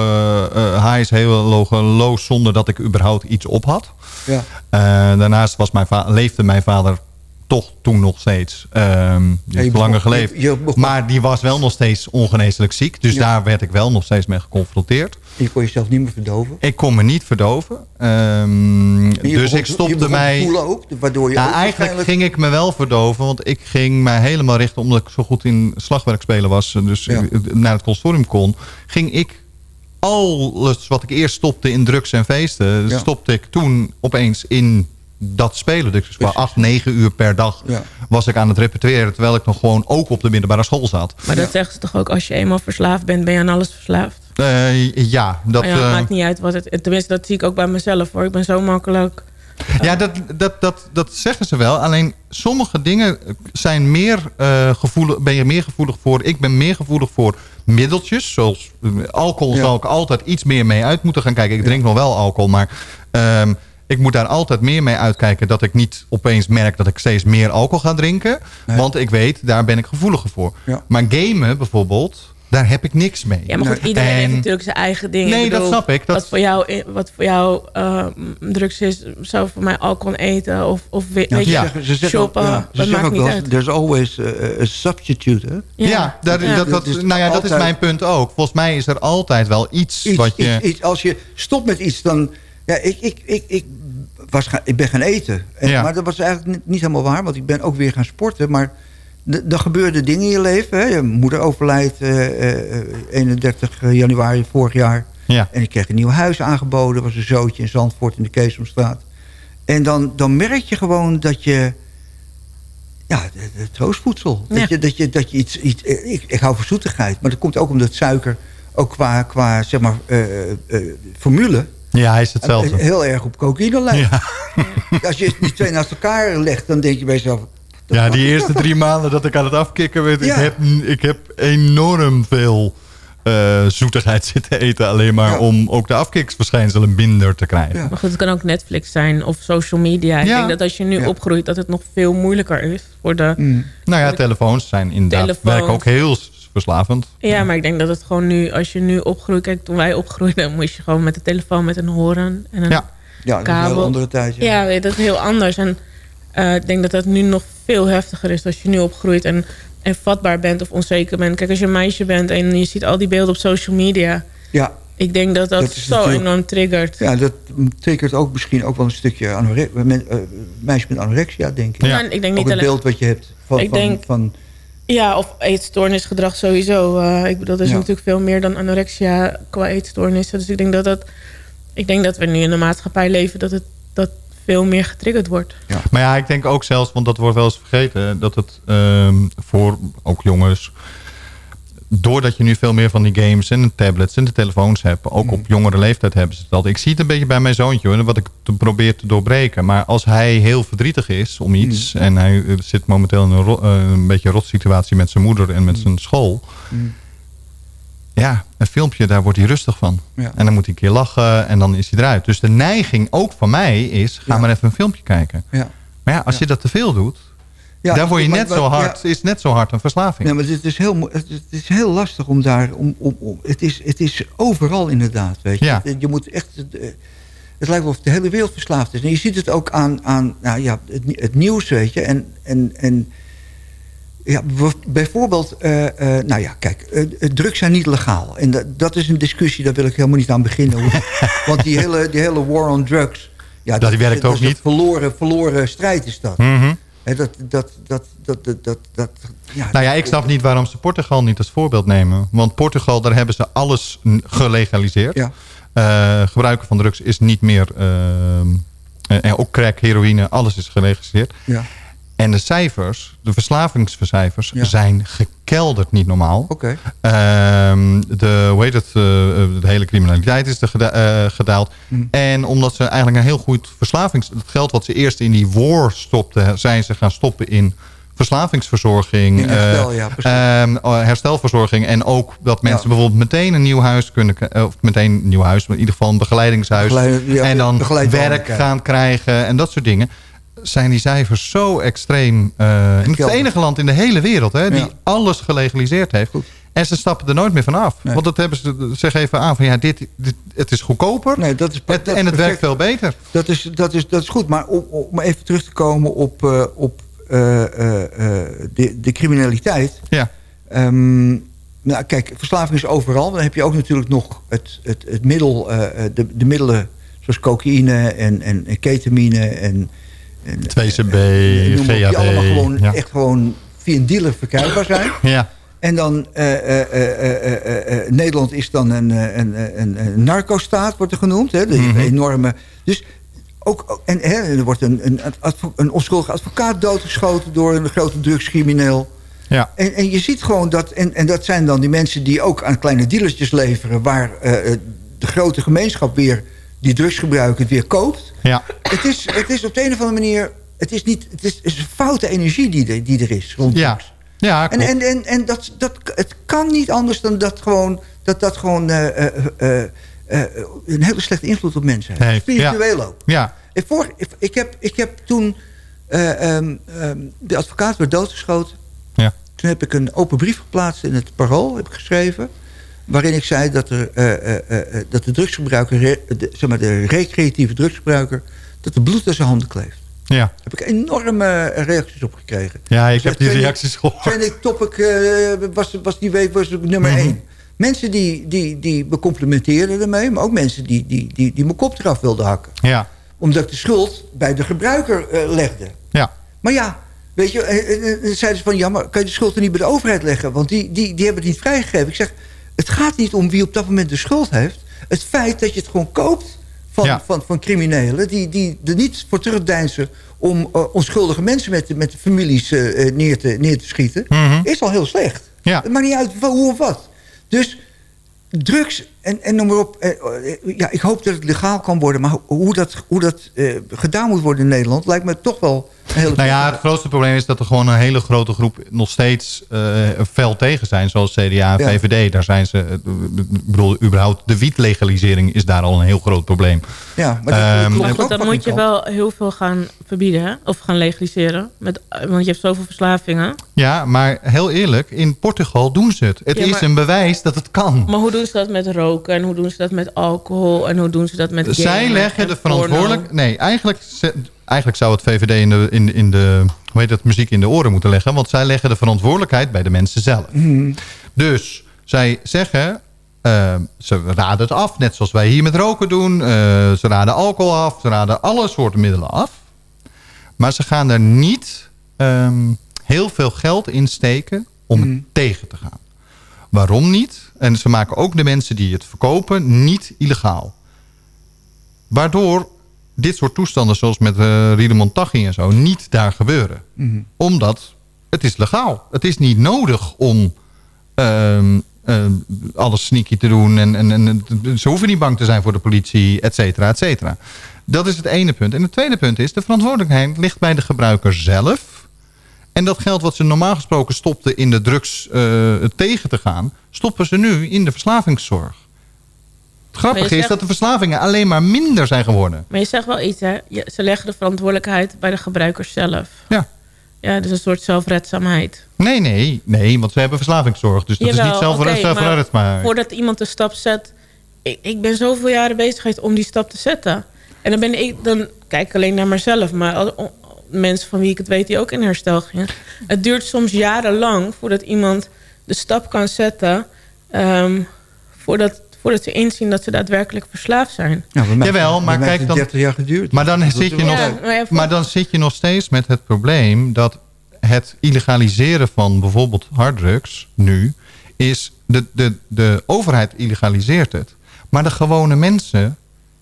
G: eh highs, hele hoge lows... zonder dat ik überhaupt iets op had.
J: Ja.
G: Eh, daarnaast was mijn leefde mijn vader toch toen nog steeds. Ehm die
J: je
G: heeft langer geleefd.
J: je- je
G: maar die was wel nog steeds ongeneeslijk ziek. Dus
J: Ja.
G: daar werd ik wel nog steeds mee geconfronteerd.
J: Je kon jezelf niet meer verdoven.
G: Ik kon me niet verdoven. Ehm,
J: je
G: dus
J: begon-
G: ik
J: je
G: stopte mij...
J: voelen ook, waardoor je
G: Ja,
J: ook
G: eigenlijk
J: waarschijnlijk-
G: ging ik me wel verdoven. Want ik ging mij helemaal richten... omdat ik zo goed in slagwerk spelen was... dus
J: Ja.
G: naar het consortium kon... ging ik alles wat ik eerst stopte in drugs en feesten...
J: Ja.
G: stopte ik toen opeens in dat spelen. Dus qua acht, negen uur per dag
J: Ja.
G: was ik aan het repeteren... terwijl ik nog gewoon ook op de middelbare school zat.
K: maar dat zeggen ze toch ook, als je eenmaal verslaafd bent, ben je aan alles verslaafd.
G: Eh, ja, dat...
K: Maar ja, het
G: eh,
K: maakt niet uit wat het... Tenminste, dat zie ik ook bij mezelf hoor. Ik ben zo makkelijk...
G: Ja, dat, dat, dat, dat zeggen ze wel. Alleen sommige dingen zijn meer, eh, gevoelig, ben je meer gevoelig voor. Ik ben meer gevoelig voor middeltjes. Zoals eh, alcohol
J: Ja.
G: zal ik altijd iets meer mee uit moeten gaan kijken. Ik drink nog wel alcohol, maar ehm, ik moet daar altijd meer mee uitkijken... dat ik niet opeens merk dat ik steeds meer alcohol ga drinken.
J: Nee.
G: Want ik weet, daar ben ik gevoeliger voor.
J: Ja.
G: Maar gamen bijvoorbeeld, daar heb ik niks mee.
K: Ja, maar goed, iedereen
G: En-
K: heeft natuurlijk zijn eigen dingen.
G: Nee,
K: Ik
G: dat snap ik. Dat-
K: Wat voor jou, wat voor jou eh, drugs is, zou voor mij alcohol eten of, of
J: Ja,
K: weet
J: ze
K: je,
J: zeggen, ze zeggen,
K: shoppen.
J: ja, ze
K: dat
J: zeggen ook wel, there's always a substitute. Hè?
G: Ja, daar-
K: Ja.
G: Dat, dat, nou ja, dat is mijn punt ook. Volgens mij is er altijd wel iets,
J: Iets,
G: wat je...
J: iets, iets, als je stopt met iets, dan... Ja, ik, ik, ik, ik, was gaan, ik ben gaan eten. En,
G: Ja.
J: Maar dat was eigenlijk niet, niet helemaal waar, want ik ben ook weer gaan sporten. Maar er gebeurden dingen in je leven. Hè. Je moeder overlijdt eh, eh, 31 januari vorig jaar.
G: Ja.
J: En ik kreeg een nieuw huis aangeboden. was een zootje in Zandvoort in de Keesomstraat. En dan, dan merk je gewoon dat je... Ja, de, de troostvoedsel.
K: Ja.
J: Dat, je, dat, je, dat je iets... iets ik, ik hou van zoetigheid. Maar dat komt ook omdat suiker... ook qua, qua zeg maar, eh, eh, formule...
G: Ja, hij is hetzelfde.
J: heel erg op cocaïne lijkt.
G: Ja.
J: Als je die twee naast elkaar legt... dan denk je bij jezelf...
G: Ja, die eerste drie maanden dat ik aan het afkicken werd...
J: Ja.
G: Ik, heb, ik heb enorm veel eh, zoetigheid zitten eten. Alleen maar
J: Ja.
G: om ook de afkiksverschijnselen minder te krijgen.
J: Ja.
K: Maar goed, het kan ook Netflix zijn of social media. Ik
G: Ja.
K: denk dat als je nu
J: Ja.
K: opgroeit, dat het nog veel moeilijker is voor de...
J: Mm.
G: Nou ja, telefoons zijn inderdaad
K: Telefoons.
G: werken ook heel verslavend.
K: Ja, maar ik denk dat het gewoon nu, als je nu opgroeit... Kijk, toen wij opgroeiden, moest je gewoon met de telefoon met een horen. En een,
G: Ja.
J: Ja, is een hele andere tijd, ja.
K: Dat is heel anders. En eh, ik denk dat dat nu nog veel heftiger is als je nu opgroeit en, en vatbaar bent of onzeker bent. Kijk, als je een meisje bent en je ziet al die beelden op social media.
J: Ja.
K: Ik denk dat dat, zo enorm triggert.
J: Ja, dat triggert ook misschien ook wel een stukje anore- men- eh, meisjes met anorexia, denk ik.
K: Ja. ik denk
J: ook
K: niet
J: het
K: alleen-
J: beeld wat je hebt van,
K: Ik
J: van,
K: denk-
J: van
K: Ja, of eetstoornisgedrag sowieso. Eh, ik bedoel, er is
J: Ja.
K: natuurlijk veel meer dan anorexia qua eetstoornissen. Dus ik denk dat, dat, ik denk dat we nu in een maatschappij leven dat het dat veel meer getriggerd wordt.
G: Maar ja, ik denk ook zelfs, want dat wordt wel eens vergeten... dat het ehm, voor ook jongens... doordat je nu veel meer van die games en de tablets en de telefoons hebt... ook op jongere leeftijd hebben ze dat. Ik zie het een beetje bij mijn zoontje, hoor, wat ik te probeer te doorbreken. Maar als hij heel verdrietig is om iets... en hij eh, zit momenteel in een, eh, een beetje rotsituatie met zijn moeder en met zijn school... Ja, een filmpje, daar wordt hij rustig van.
J: Ja.
G: En dan moet hij een keer lachen en dan is hij eruit. Dus de neiging ook van mij is, ga
J: Ja.
G: maar even een filmpje kijken.
J: Ja.
G: Maar ja, als je dat te veel doet,
J: Ja,
G: daar word je
J: maar-
G: net
J: maar-
G: zo hard, is net zo hard een verslaving.
J: Nee, maar het is heel, mo- het is- heel lastig om daar... Om, om, om, het, is, het is overal inderdaad, weet je.
G: Ja.
J: Het- Je moet echt... Het, eh, lijkt wel of de hele wereld verslaafd is. En je ziet het ook aan, aan nou ja, het, het nieuws, weet je. En, en, en ja, bijvoorbeeld... eh, eh, nou ja, kijk, drugs zijn niet legaal. En dat, dat is een discussie, daar wil ik helemaal niet aan beginnen. Want die hele, die hele war on drugs... Ja,
G: Dat werkt
J: dat
G: ook
J: is een
G: niet.
J: Verloren, verloren strijd is dat.
G: Mhm.
J: Dat, dat, dat, dat, dat, dat, dat, ja,
G: Nou ja, ik snap niet waarom ze Portugal niet als voorbeeld nemen. Want Portugal, daar hebben ze alles gelegaliseerd.
J: Ja.
G: Eh, gebruiken van drugs is niet meer... ehm, eh, en ook crack, heroïne, alles is gelegaliseerd.
J: Ja.
G: En de cijfers, de verslavingscijfers,
J: Ja.
G: zijn gekelderd niet normaal.
J: Oké.
G: Ehm, de, hoe heet het, de hele criminaliteit is er geda- eh, gedaald.
J: Hmm.
G: En omdat ze eigenlijk een heel goed verslavings... Het geld wat ze eerst in die war stopten... zijn ze gaan stoppen in verslavingsverzorging.
J: In herstel,
G: eh,
J: ja,
G: ehm, oh, herstelverzorging. En ook dat mensen
J: Ja.
G: bijvoorbeeld meteen een nieuw huis kunnen... eh, Of meteen een nieuw huis, maar in ieder geval een begeleidingshuis.
J: Begeleid- ja,
G: en dan werk gaan krijgen en dat soort dingen. Zijn die cijfers zo extreem... en het is het
J: Geldig.
G: enige land in de hele wereld hè, die
J: Ja.
G: alles gelegaliseerd heeft.
J: Goed.
G: En ze stappen er nooit meer van af.
J: Nee.
G: Want dat hebben ze zeg even aan van ja, dit, dit, het is goedkoper
J: Nee, dat is,
G: het-
J: dat
G: en het werkt veel beter.
J: Dat is, dat is, dat is goed. Maar om, om even terug te komen op, eh, op eh, de, de criminaliteit.
G: Ja.
J: Ehm, nou, kijk, verslaving is overal. Dan heb je ook natuurlijk nog het, het, het middel, de, de middelen zoals cocaïne en, en, en ketamine en
G: 2CB,
J: eh, die
G: GHB,
J: allemaal gewoon
G: ja.
J: echt gewoon via een dealer verkrijgbaar zijn.
G: Ja,
J: En dan, eh, eh, eh, eh, eh, eh, Nederland is dan een, eh, een, een, een, narcostaat, wordt er genoemd. Hè? De
G: Mhm.
J: enorme... Dus ook, en hè, er wordt een, een, een onschuldige advocaat doodgeschoten door een grote drugscrimineel.
G: ja.
J: En, en je ziet gewoon dat... En, en dat zijn dan die mensen die ook aan kleine dealertjes leveren... waar eh, eh, de grote gemeenschap weer die drugsgebruiker weer koopt.
G: Ja.
J: Het is, het is op de een of andere manier... Het is, niet, het is, het is een foute energie die er, die er is rond
G: Ja, ja
J: En, en, en, en dat, dat, het kan niet anders dan dat gewoon, dat, dat gewoon eh, eh, eh, een hele slechte invloed op mensen heeft. Spiritueel ook.
G: ja.
J: Ik, voor, ik, ik, heb, ik heb toen eh, ehm, ehm, de advocaat werd doodgeschoten.
G: Ja.
J: Toen heb ik een open brief geplaatst in het Parool, heb ik geschreven. Waarin ik zei dat, er, eh, eh, eh, dat de drugsgebruiker, de, zeg maar de recreatieve drugsgebruiker, dat er bloed aan zijn handen kleeft.
G: ja.
J: Daar heb ik enorme reacties op gekregen.
G: Ja, ik
J: Dus
G: heb die reacties gehoord.
J: Trending topic was, was die week was nummer
G: Mhm.
J: één. Mensen die, die, die me complimenteerden ermee... maar ook mensen die, die, die, die mijn kop eraf wilden hakken.
G: Ja,
J: Omdat ik de schuld bij de gebruiker legde.
G: ja.
J: Maar ja, weet je, zeiden ze van... ja, maar kan je de schuld er niet bij de overheid leggen? Want die, die, die hebben het niet vrijgegeven. Ik zeg, het gaat niet om wie op dat moment de schuld heeft. Het feit dat je het gewoon koopt van,
G: Ja.
J: van, van criminelen... Die, die er niet voor terugdeinzen om eh, onschuldige mensen met, de- met de families eh, eh, neer, te, neer te schieten...
G: Mhm.
J: is al heel slecht.
G: Ja.
J: Het maakt niet uit hoe of wat. Dus drugs en, en noem maar op. eh, eh, ja, ik hoop dat het legaal kan worden. Maar hoe dat, hoe dat eh, gedaan moet worden in Nederland... lijkt me toch wel
G: Nou ja, het grootste probleem is dat er gewoon een hele grote groep nog steeds uh, fel tegen zijn. Zoals CDA en VVD. Daar zijn ze, ik bedoel, überhaupt de wietlegalisering is daar al een heel groot probleem.
J: Ja, maar
K: dat, um, goed, dan moet je wel heel veel gaan verbieden hè? of gaan legaliseren. Met, want je hebt zoveel verslavingen.
G: Ja, maar heel eerlijk, in Portugal doen ze het. Het
K: Ja,
G: is een bewijs dat het kan.
K: Maar hoe doen ze dat met roken en hoe doen ze dat met alcohol en hoe doen ze dat met
G: Zij
K: gamen
G: leggen
K: en
G: de
K: porno?
G: verantwoordelijk... Nee, eigenlijk, eigenlijk zou het VVD in de, in, in de hoe heet dat, muziek in de oren moeten leggen. Want zij leggen de verantwoordelijkheid bij de mensen zelf. Dus zij zeggen... eh, ze raden het af, net zoals wij hier met roken doen. Eh, ze raden alcohol af, ze raden alle soorten middelen af. Maar ze gaan er niet ehm, heel veel geld in steken om het tegen te gaan. Waarom niet? En ze maken ook de mensen die het verkopen niet illegaal. Waardoor dit soort toestanden zoals met uh, Riedemont Taghi en zo niet daar gebeuren. Omdat het is legaal. Het is niet nodig om ehm, ehm, alles sneaky te doen. En, en, en ze hoeven niet bang te zijn voor de politie, et cetera, et cetera. Dat is het ene punt. En het tweede punt is, de verantwoordelijkheid ligt bij de gebruiker zelf. En dat geld wat ze normaal gesproken stopten in de drugs eh, tegen te gaan... stoppen ze nu in de verslavingszorg. Het grappige is dat de verslavingen alleen maar minder zijn geworden.
K: Maar je zegt wel iets, hè? Je- ze leggen de verantwoordelijkheid bij de gebruikers zelf.
G: Ja.
K: Ja, dus een soort zelfredzaamheid.
G: Nee, nee, nee, want we hebben verslavingszorg. Dus dat is niet zelfredzaamheid. Maar...
K: Voordat iemand de stap zet... Ik, ik ben zoveel jaren bezig geweest om die stap te zetten. En dan ben ik... Dan kijk alleen naar mezelf. Maar mensen van wie ik het weet die ook in herstel gingen. Het duurt soms jarenlang voordat iemand de stap kan zetten... ehm, voordat, voordat ze inzien dat ze daadwerkelijk verslaafd zijn.
J: Ja, mij-
G: Jawel, maar kijk dan...
J: het 30 jaar geduurd.
G: Maar dan, zit je nog,
K: Ja, maar
G: maar dan zit je nog steeds met het probleem... dat het illegaliseren van bijvoorbeeld harddrugs nu... is de, de, de overheid illegaliseert het. Maar de gewone mensen...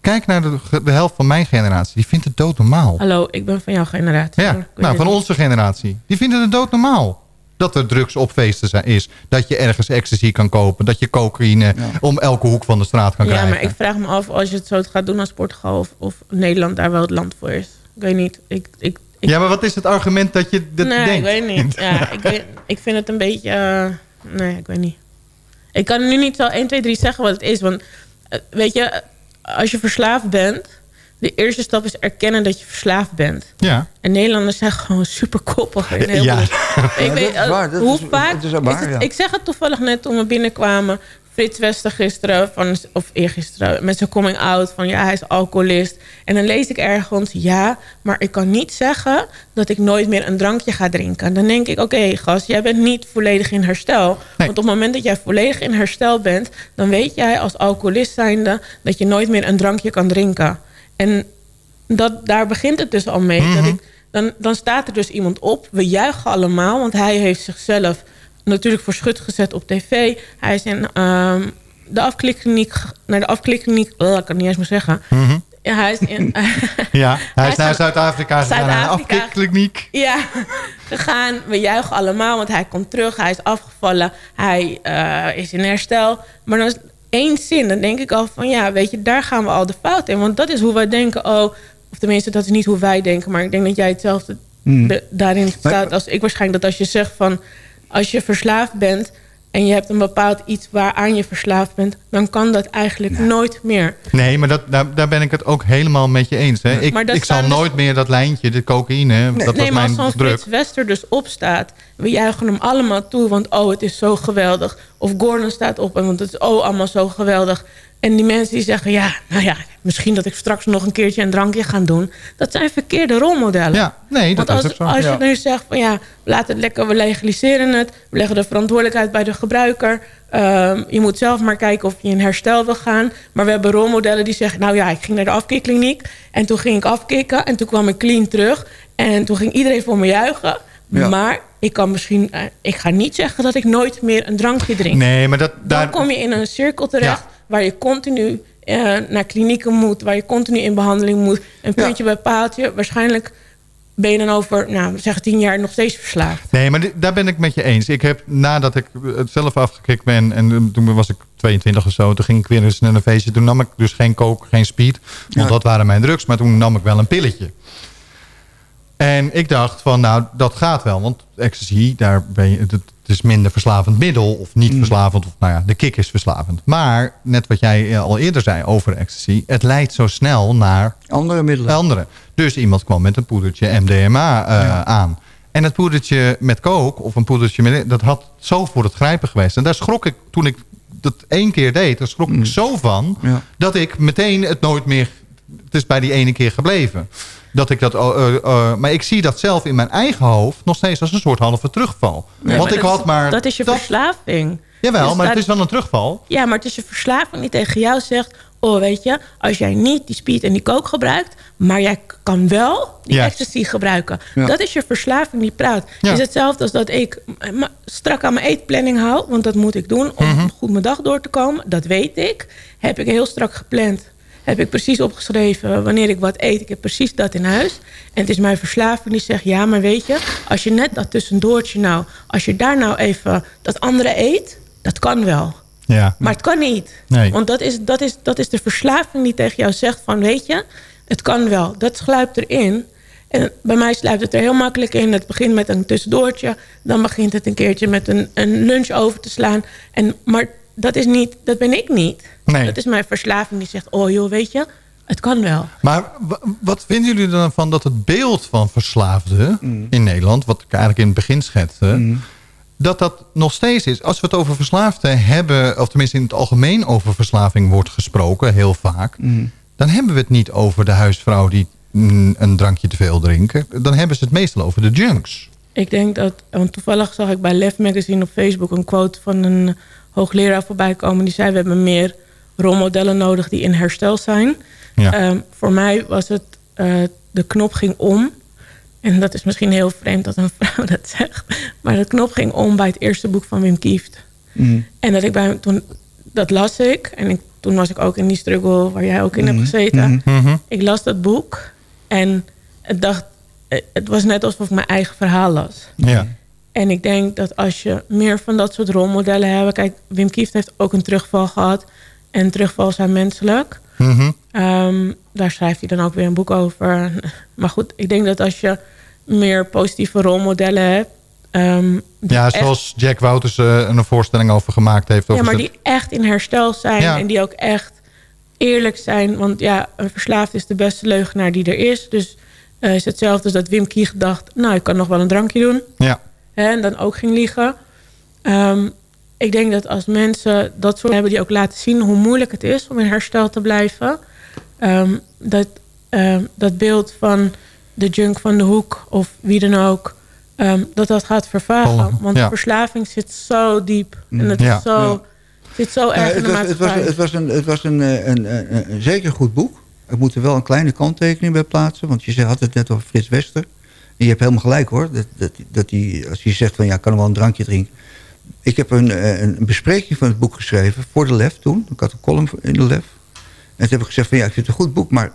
G: Kijk naar de, de helft van mijn generatie. Die vindt het doodnormaal.
K: Hallo, ik ben van jouw generatie.
G: Ja, nou, van onze generatie. Die vinden het doodnormaal. Dat er drugs op feesten zijn, is. Dat je ergens ecstasy kan kopen. Dat je cocaïne om elke hoek van de straat kan
K: Ja,
G: krijgen.
K: maar ik vraag me af als je het zo gaat doen als Portugal of, of Nederland daar wel het land voor is. Ik weet niet. Ik, ik, ik,
G: Ja, maar wat is het argument dat je dat
K: nee,
G: denkt?
K: ik weet niet. Ja, ik, weet, ik vind het een beetje... eh, nee, ik weet niet. Ik kan nu niet zo 1, 2, 3 zeggen wat het is. Want eh, weet je, als je verslaafd bent... De eerste stap is erkennen dat je verslaafd bent.
G: Ja.
K: En Nederlanders zijn gewoon super koppig. in heel
G: Ja.
K: Ik
J: Ja,
K: weet,
J: dat is waar, dat
K: hoe
J: is-
K: vaak...
J: het is wel waar,
K: het-
J: ja.
K: Ik zeg het toevallig net toen we binnenkwamen. Frits Wester gisteren, van, of eergisteren, met zijn coming out van ja, hij is alcoholist. En dan lees ik ergens, ja, maar ik kan niet zeggen dat ik nooit meer een drankje ga drinken. Dan denk ik, oké gast, jij bent niet volledig in herstel. Want op het moment dat jij volledig in herstel bent, dan weet jij als alcoholist zijnde dat je nooit meer een drankje kan drinken. En dat, daar begint het dus al mee.
G: Mhm.
K: dat ik, dan, dan staat er dus iemand op. We juichen allemaal, want hij heeft zichzelf natuurlijk voor schut gezet op tv. Hij is in ehm, de afklikkliniek, naar de afklikkliniek... Oh, ik kan het niet eens meer zeggen.
G: Mhm.
K: Ja, hij is in...
G: Ja, hij is naar Zuid-Afrika gegaan, naar een
K: Zuid-Afrika.
G: afkikkliniek.
K: Ja, gegaan. We juichen allemaal, want hij komt terug. Hij is afgevallen. Hij eh, is in herstel. Maar dan is één zin, dan denk ik al van... ja, weet je, daar gaan we al de fout in. Want dat is hoe wij denken, oh... of tenminste, dat is niet hoe wij denken... maar ik denk dat jij hetzelfde
J: Hmm.
K: de- daarin staat als ik waarschijnlijk. Dat als je zegt van... als je verslaafd bent... en je hebt een bepaald iets waaraan je verslaafd bent... dan kan dat eigenlijk nooit meer.
G: Nee, maar dat, daar, daar ben ik het ook helemaal met je eens. Hè. Ik, zal
K: dus-
G: nooit meer dat lijntje, de cocaïne, dat was
K: nee, maar als
G: mijn druk.
K: Frits Wester dus opstaat... we juichen hem allemaal toe, want oh, het is zo geweldig. Of Gordon staat op, en want het is oh, allemaal zo geweldig. En die mensen die zeggen, ja, nou ja... misschien dat ik straks nog een keertje een drankje ga doen. Dat zijn verkeerde rolmodellen.
G: Ja, nee, dat
K: want
G: is
K: als,
G: ook zo.
K: als
G: Ja.
K: je nu zegt van ja, laat het lekker, we legaliseren het. We leggen de verantwoordelijkheid bij de gebruiker. Ehm, je moet zelf maar kijken of je in herstel wil gaan. Maar we hebben rolmodellen die zeggen... nou ja, ik ging naar de afkikkliniek en toen ging ik afkicken... en toen kwam ik clean terug en toen ging iedereen voor me juichen.
G: Ja.
K: Maar ik kan misschien... eh, ik ga niet zeggen dat ik nooit meer een drankje drink.
G: Nee, maar dat, daar,
K: Dan kom je in een cirkel terecht... waar je continu eh, naar klinieken moet... waar je continu in behandeling moet. Een puntje bij paaltje. Waarschijnlijk ben je dan over, nou, zeg tien jaar nog steeds verslaafd.
G: Nee, maar daar ben ik met je eens. Ik heb nadat ik het zelf afgekikt ben... en eh, toen was ik 22 of zo... toen ging ik weer eens naar een feestje. Toen nam ik dus geen coke, geen speed. Want
J: Ja.
G: dat waren mijn drugs. Maar toen nam ik wel een pilletje. En ik dacht van, nou, dat gaat wel. Want ecstasy, daar ben je, het is minder verslavend middel. Of niet
J: Mm.
G: verslavend. Of nou ja, de kick is verslavend. Maar, net wat jij eh, al eerder zei over ecstasy. Het leidt zo snel naar
J: Andere middelen.
G: andere. Dus iemand kwam met een poedertje MDMA eh, aan. En het poedertje met coke of een poedertje met... dat had zo voor het grijpen geweest. En daar schrok ik, toen ik dat één keer deed... daar schrok ik zo van...
J: Ja.
G: dat ik meteen het nooit meer... het is bij die ene keer gebleven. Dat ik dat, eh, eh, eh, maar ik zie dat zelf in mijn eigen hoofd... nog steeds als een soort halve terugval. Want ik
K: dat
G: had
K: is-
G: maar...
K: Dat is je verslaving.
G: Jawel,
K: Dus
G: maar het is wel een terugval.
K: Ja, maar het is je verslaving die tegen jou zegt... oh, weet je, als jij niet die speed en die coke gebruikt... maar jij kan wel die ecstasy gebruiken.
J: Ja.
K: Dat is je verslaving die praat.
G: Ja.
K: Is hetzelfde als dat ik strak aan mijn eetplanning hou... want dat moet ik doen om
G: Mhm.
K: goed mijn dag door te komen. Dat weet ik. Heb ik heel strak gepland. Heb ik precies opgeschreven wanneer ik wat eet. Ik heb precies dat in huis. En het is mijn verslaving die zegt... ja, maar weet je, als je net dat tussendoortje nou... als je daar nou even dat andere eet... dat kan wel.
G: Ja.
K: Maar het kan niet.
G: Nee.
K: Want dat is, dat, is, dat is de verslaving die tegen jou zegt van... weet je, het kan wel. Dat sluipt erin. En bij mij sluipt het er heel makkelijk in. Het begint met een tussendoortje. Dan begint het een keertje met een, een lunch over te slaan. En, maar dat, is niet, dat ben ik niet.
G: Nee.
K: Dat is mijn verslaving die zegt... oh joh, weet je, het kan wel.
G: Maar wa- wat vinden jullie dan van dat het beeld van verslaafden in Nederland... wat ik eigenlijk in het begin schetste... dat dat nog steeds is. Als we het over verslaafden hebben... of tenminste in het algemeen over verslaving wordt gesproken... heel vaak... dan hebben we het niet over de huisvrouw die mm, een drankje te veel drinken. Dan hebben ze het meestal over de junks.
K: Ik denk dat, want toevallig zag ik bij Lef Magazine op Facebook een quote van een hoogleraar voorbij komen. Die zei: We hebben meer rolmodellen nodig die in herstel zijn.
G: Ja.
K: Ehm, voor mij was het, eh, de knop ging om. En dat is misschien heel vreemd dat een vrouw dat zegt. Maar de knop ging om bij het eerste boek van Wim Kieft. En dat ik bij hem toen, dat las ik. En ik, toen was ik ook in die struggle waar jij ook in hebt gezeten. Ik las dat boek en het dacht, eh, het was net alsof ik mijn eigen verhaal las.
G: Ja.
K: En ik denk dat als je meer van dat soort rolmodellen hebt... Kijk, Wim Kieft heeft ook een terugval gehad. En terugval zijn menselijk.
G: Mhm.
K: Ehm, daar schrijft hij dan ook weer een boek over. Maar goed, ik denk dat als je meer positieve rolmodellen hebt... ehm,
G: Ja,
K: echt-
G: zoals Jack Wouters een voorstelling over gemaakt heeft.
K: ja,
G: Over
K: maar
G: zijn-
K: die echt in herstel zijn.
G: Ja.
K: En die ook echt eerlijk zijn. Want ja, een verslaafd is de beste leugenaar die er is. Dus eh, is hetzelfde als dat Wim Kieg dacht... nou, ik kan nog wel een drankje doen.
G: Ja.
K: Hè, en dan ook ging liegen. Ehm, ik denk dat als mensen dat soort hebben... die ook laten zien hoe moeilijk het is om in herstel te blijven... ehm, dat, ehm, dat beeld van de junk van de hoek of wie dan ook... ehm, dat dat gaat vervagen. Want
G: ja.
K: verslaving zit zo diep. En het
G: Ja.
K: is zo, zit zo erg
J: Ja,
K: in
J: het,
K: de
J: was, het, was,
K: maatschappij.
J: het was een, het was een, eh, een, een, een, zeker goed boek. Ik moet er wel een kleine kanttekening bij plaatsen. Want je zei- had het net over Frits Wester. En je hebt helemaal gelijk hoor. Dat, dat, dat die, als je zegt van ja, ik kan wel een drankje drinken. Ik heb een, eh, een bespreking van het boek geschreven voor de LEF toen. Ik had een column in de LEF. En toen heb ik gezegd van ja, ik vind het een goed boek. Maar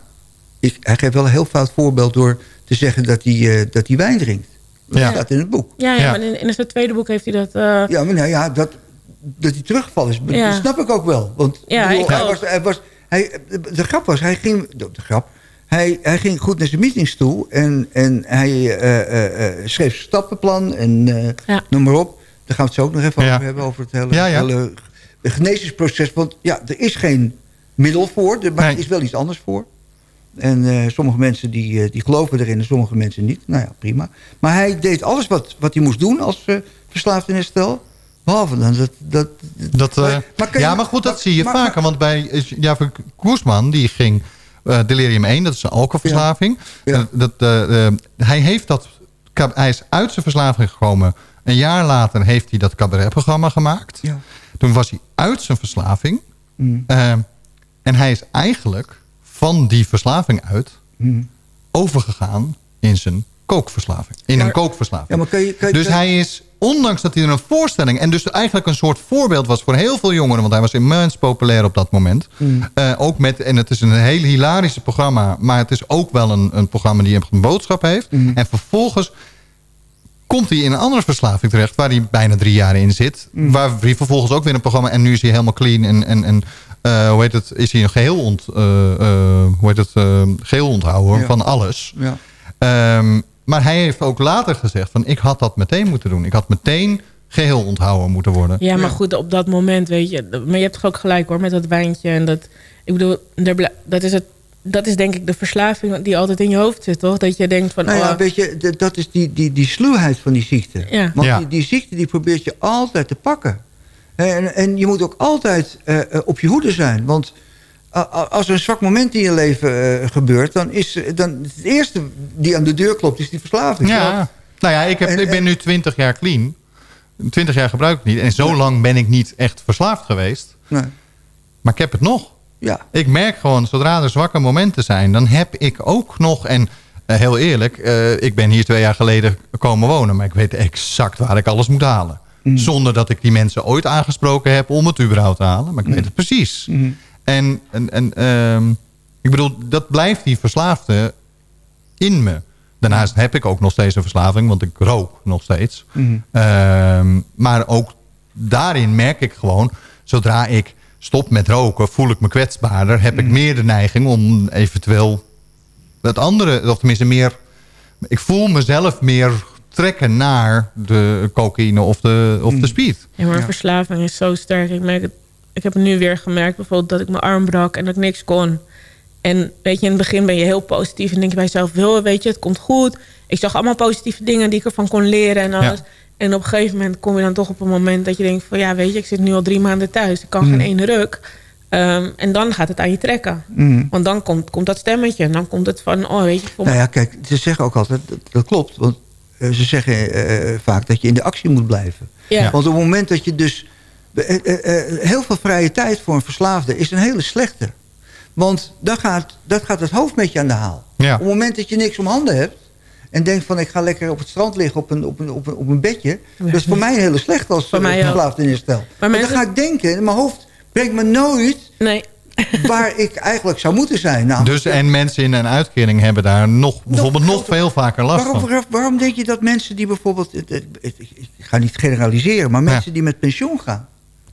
J: ik, hij geeft wel een heel fout voorbeeld door te zeggen dat hij, eh, dat hij wijn drinkt. Dat
G: Ja.
J: staat in het boek.
K: Ja, ja,
G: Ja.
K: maar in, in zijn tweede boek heeft hij dat... eh,
J: Ja, maar nou ja, dat, dat hij teruggevallen is,
K: Ja.
J: dat snap ik ook wel. Want
K: Ja,
J: bedoel,
K: ik
J: hij
K: ook.
J: was, hij was, hij, de grap was, hij ging, de, de grap, hij, hij ging goed naar zijn meetings toe en, en hij eh, eh, eh, schreef zijn stappenplan en eh,
K: Ja.
J: noem maar op. Daar gaan we het zo ook nog even
G: Ja.
J: over hebben, over het hele,
G: Ja, ja.
J: hele genezingsproces. Want ja, er is geen middel voor, er, maar
G: Nee.
J: er is wel iets anders voor. En eh, sommige mensen die, die geloven erin en sommige mensen niet. Nou ja, prima. Maar hij deed alles wat, wat hij moest doen als eh, verslaafd in herstel. Behalve dan dat... dat,
G: Dat, eh,
J: Maar- maar kan je-
G: ja, maar goed, dat
J: maar-
G: zie je
J: maar-
G: vaker. Want bij Javier Koersman, die ging eh, delirium 1, dat is een alcoholverslaving.
J: Ja. Ja.
G: Dat, eh, eh, hij, heeft dat, hij is uit zijn verslaving gekomen. Een jaar later heeft hij dat cabaretprogramma gemaakt.
J: Ja.
G: Toen was hij uit zijn verslaving.
J: Mm.
G: Eh, en hij is eigenlijk van die verslaving uit
J: Mm.
G: overgegaan in zijn kookverslaving. In
J: Maar-
G: een kookverslaving.
J: Ja, maar kan je, kan je,
G: Dus hij is, ondanks dat hij er een voorstelling... en dus eigenlijk een soort voorbeeld was voor heel veel jongeren... want hij was immens populair op dat moment.
J: Mm.
G: Eh, ook met, en het is een heel hilarische programma... maar het is ook wel een, een programma die een boodschap heeft.
J: Mm.
G: En vervolgens komt hij in een andere verslaving terecht... waar hij bijna drie jaar in zit.
J: Mm.
G: Waar hij vervolgens ook weer een programma... en nu is hij helemaal clean en... en, en eh, hoe heet het? Is hij nog geheel, ont, eh, hoe heet het, eh, geheel onthouden
J: Ja.
G: van alles.
J: ja.
G: Ehm, maar hij heeft ook later gezegd van ik had dat meteen moeten doen. Ik had meteen geheel onthouden moeten worden.
K: Ja, maar goed, op dat moment, weet je... Maar je hebt toch ook gelijk hoor, met dat wijntje. En dat, ik bedoel, dat is, het, dat is denk ik de verslaving die altijd in je hoofd zit, toch? Dat je denkt van...
J: Nou ja,
K: oh,
J: weet je, dat is die, die, die sluwheid van die ziekte.
K: Ja.
J: Want
G: Ja.
J: Die, die ziekte die probeert je altijd te pakken. En, en je moet ook altijd eh, eh, op je hoede zijn. Want als er een zwak moment in je leven eh, gebeurt... dan is eh, dan het eerste die aan de deur klopt, is die verslaving.
G: Ja. Nou ja, ik, heb,
J: En-
G: ik ben
J: en-
G: nu 20 jaar clean. 20 jaar gebruik ik niet. En zo lang ben ik niet echt verslaafd geweest.
J: Nee.
G: Maar ik heb het nog.
J: Ja.
G: Ik merk gewoon, zodra er zwakke momenten zijn... dan heb ik ook nog... En eh, heel eerlijk, ik ben hier twee jaar geleden komen wonen... maar ik weet exact waar ik alles moet halen.
J: Mm.
G: Zonder dat ik die mensen ooit aangesproken heb om het überhaupt te halen. Maar ik weet het precies.
J: Mm.
G: En, en, en ehm, ik bedoel, dat blijft die verslaafde in me. Daarnaast heb ik ook nog steeds een verslaving, want ik rook nog steeds.
J: Mm.
G: Ehm, maar ook daarin merk ik gewoon, zodra ik stop met roken, voel ik me kwetsbaarder. Heb ik meer de neiging om eventueel het andere, of tenminste meer... Ik voel mezelf meer trekken naar de cocaïne of de, of de speed.
K: Ja, maar verslaving is zo sterk. Ik, merk het, ik heb nu weer gemerkt bijvoorbeeld dat ik mijn arm brak en dat ik niks kon. En weet je, in het begin ben je heel positief en denk je bij jezelf, wil, weet je, het komt goed. Ik zag allemaal positieve dingen die ik ervan kon leren en alles.
G: Ja.
K: En op een gegeven moment kom je dan toch op een moment dat je denkt van ja, weet je, ik zit nu al drie maanden thuis. Ik kan
J: Mm.
K: geen ene ruk. Ehm, en dan gaat het aan je trekken.
J: Mm.
K: Want dan komt, komt dat stemmetje. En dan komt het van, oh weet je,
J: Nou ja, kijk, ze zeggen ook altijd, dat, dat klopt. Want eh, ze zeggen eh, vaak dat je in de actie moet blijven.
K: Ja.
J: Want op het moment dat je dus... eh, eh, eh, heel veel vrije tijd voor een verslaafde is een hele slechte. Want dan gaat, dat gaat het hoofd met je aan de haal.
G: Ja.
J: Op het moment dat je niks om handen hebt... en denkt van ik ga lekker op het strand liggen op een, op een, op een, op een bedje... dat is voor mij een hele slecht als
K: Voor mij ook.
J: verslaafde in herstel.
K: Maar
J: dan ga ik denken, en mijn hoofd brengt me nooit...
K: Nee.
J: waar ik eigenlijk zou moeten zijn. Nou,
G: Dus en mensen in een uitkering hebben daar nog, bijvoorbeeld nog veel vaker last
J: Waarom,
G: van.
J: waarom, waarom denk je dat mensen die bijvoorbeeld... Ik ga niet generaliseren, maar mensen die met pensioen gaan...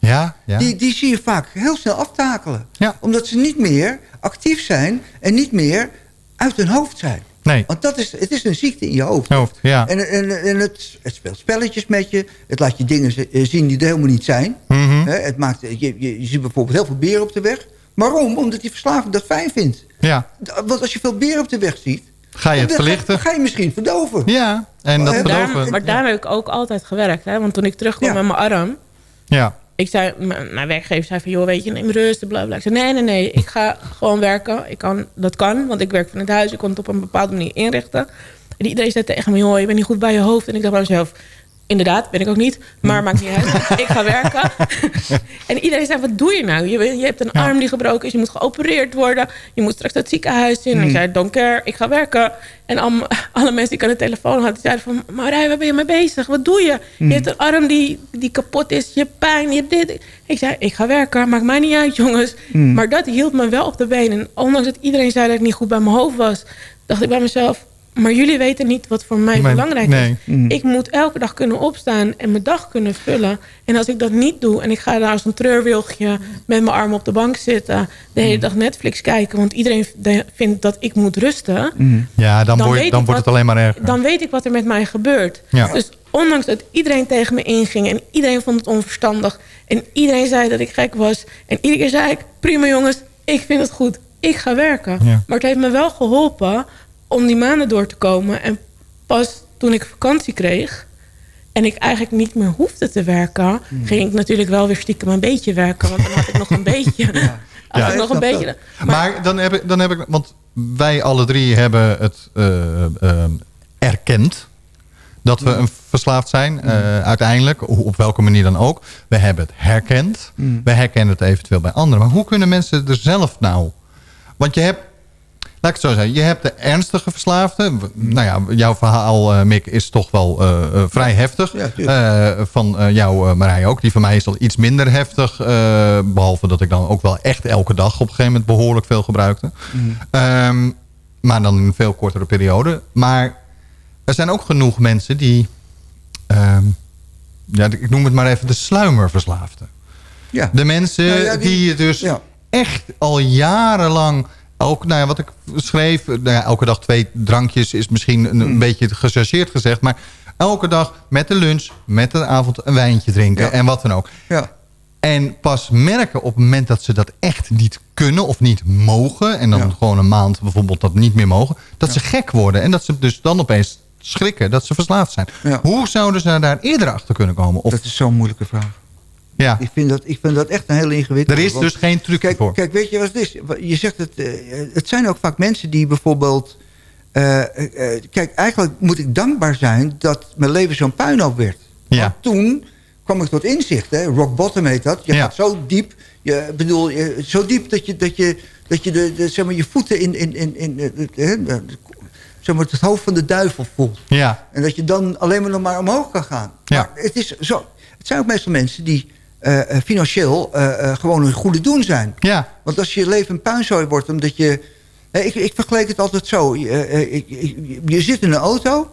G: Ja, ja.
J: Die, die zie je vaak heel snel aftakelen.
G: Ja.
J: Omdat ze niet meer actief zijn en niet meer uit hun hoofd zijn.
G: Nee,
J: Want dat is, het is een ziekte in je hoofd.
G: hoofd, ja.
J: En, en, en het, het speelt spelletjes met je. Het laat je dingen eh, zien die er helemaal niet zijn.
G: Mhm.
J: Hè, het maakt, je, je, je ziet bijvoorbeeld heel veel beren op de weg. Waarom? Omdat die verslaving dat fijn vindt.
G: ja.
J: Want als je veel beren op de weg ziet...
G: Ga je het
J: dan ga-
G: verlichten?
J: Dan ga je misschien verdoven.
G: Ja, en dat
J: Maar
K: Daar,
G: verdoven.
K: maar daar heb ik ook altijd gewerkt. Hè? Want toen ik terugkwam
J: Ja.
K: met mijn arm...
G: Ja,
K: ik zei, mijn werkgever zei van, joh, weet je, neem rust, bla bla. Ik zei, nee, nee, nee, ik ga gewoon werken. Ik kan, dat kan, want ik werk van het huis. Ik kon het op een bepaalde manier inrichten. En iedereen zei tegen me, joh, je bent niet goed bij je hoofd. En ik dacht bij mezelf, inderdaad, ben ik ook niet. Maar maakt niet uit, ik ga werken. en iedereen zei, wat doe je nou? Je, je hebt een arm die gebroken is, je moet geopereerd worden. Je moet straks het ziekenhuis in. En ik zei, don't care, ik ga werken. En al, alle mensen die ik aan de telefoon had, die zeiden van... Marij, waar ben je mee bezig? Wat doe je? Je hebt een arm die, die kapot is, je hebt pijn, je hebt dit. Ik zei, ik ga werken, maakt mij niet uit, jongens. Maar dat hield me wel op de been. En ondanks dat iedereen zei dat ik niet goed bij mijn hoofd was... dacht ik bij mezelf... Maar jullie weten niet wat voor mij belangrijk
G: nee.
K: is. Ik moet elke dag kunnen opstaan en mijn dag kunnen vullen. En als ik dat niet doe en ik ga daar als een treurwilgje... met mijn arm op de bank zitten... de hele dag Netflix kijken... want iedereen vindt dat ik moet rusten...
G: ja dan,
K: Dan
G: word, wordt het alleen maar erger.
K: dan weet ik wat er met mij gebeurt.
G: Ja.
K: Dus ondanks dat iedereen tegen me inging... en iedereen vond het onverstandig... en iedereen zei dat ik gek was... en iedere keer zei ik, prima jongens, ik vind het goed. Ik ga werken.
G: Ja.
K: Maar het heeft me wel geholpen om die maanden door te komen. En pas toen ik vakantie kreeg... en ik eigenlijk niet meer hoefde te werken... ging ik natuurlijk wel weer stiekem een beetje werken. Want dan had ik nog een beetje... had
G: Ja.
K: ik nog een beetje
G: Maar, dan, heb ik, dan heb ik... Want wij alle drie hebben het eh, eh, erkend... dat we een verslaafd zijn, eh, uiteindelijk. Op welke manier dan ook. We hebben het herkend. We herkennen het eventueel bij anderen. Maar hoe kunnen mensen er zelf nou... Want je hebt... Laat ik het zo zeggen. Je hebt de ernstige verslaafden. Nou ja, jouw verhaal, eh, Mick, is toch wel eh, eh, vrij heftig.
J: Ja,
G: van jou, Marij, ook. Die van mij is al iets minder heftig. eh, behalve dat ik dan ook wel echt elke dag op een gegeven moment behoorlijk veel gebruikte. Ehm, maar dan in een veel kortere periode. Maar er zijn ook genoeg mensen die... ehm, ja, ik noem het maar even de sluimerverslaafden.
J: Ja.
G: De mensen
J: Nou ja,
G: die,
J: die-
G: je dus echt al jarenlang Ook, nou ja, wat ik schreef, nou ja, elke dag twee drankjes is misschien een, een beetje gechargeerd gezegd. Maar elke dag met de lunch, met de avond een wijntje drinken
J: Ja.
G: en wat dan ook.
J: Ja.
G: En pas merken op het moment dat ze dat echt niet kunnen of niet mogen... en dan
J: Ja.
G: gewoon een maand bijvoorbeeld dat niet meer mogen... dat ze gek worden en dat ze dus dan opeens schrikken dat ze verslaafd zijn.
J: Ja.
G: Hoe zouden ze daar eerder achter kunnen komen? Of,
J: Dat is zo'n moeilijke vraag.
G: Ja,
J: Ik vind dat, ik vind dat echt een hele ingewikkelde.
G: er is
J: want-
G: dus geen truc
J: Kijk,
G: voor.
J: kijk, weet je wat het is? Je zegt het, eh, het zijn ook vaak mensen die bijvoorbeeld... eh, eh, kijk, eigenlijk moet ik dankbaar zijn dat mijn leven zo'n puinhoop werd.
G: Ja.
J: Want toen kwam ik tot inzicht, hè, rock bottom heet dat. Je
G: Ja.
J: gaat zo diep, je, bedoel, je, zo diep dat je, dat je, dat je de, de, zeg maar, je voeten in, in, in, in, zeg maar, het hoofd van de duivel voelt.
G: Ja,
J: En dat je dan alleen maar nog maar omhoog kan gaan.
G: Ja.
J: Maar het, is zo, het zijn ook meestal mensen die eh, eh, financieel eh, gewoon een goede doen zijn.
G: ja,
J: Want als je leven een puinzooi wordt, omdat je... ik, ik vergelijk het altijd zo. Je, je zit in een auto,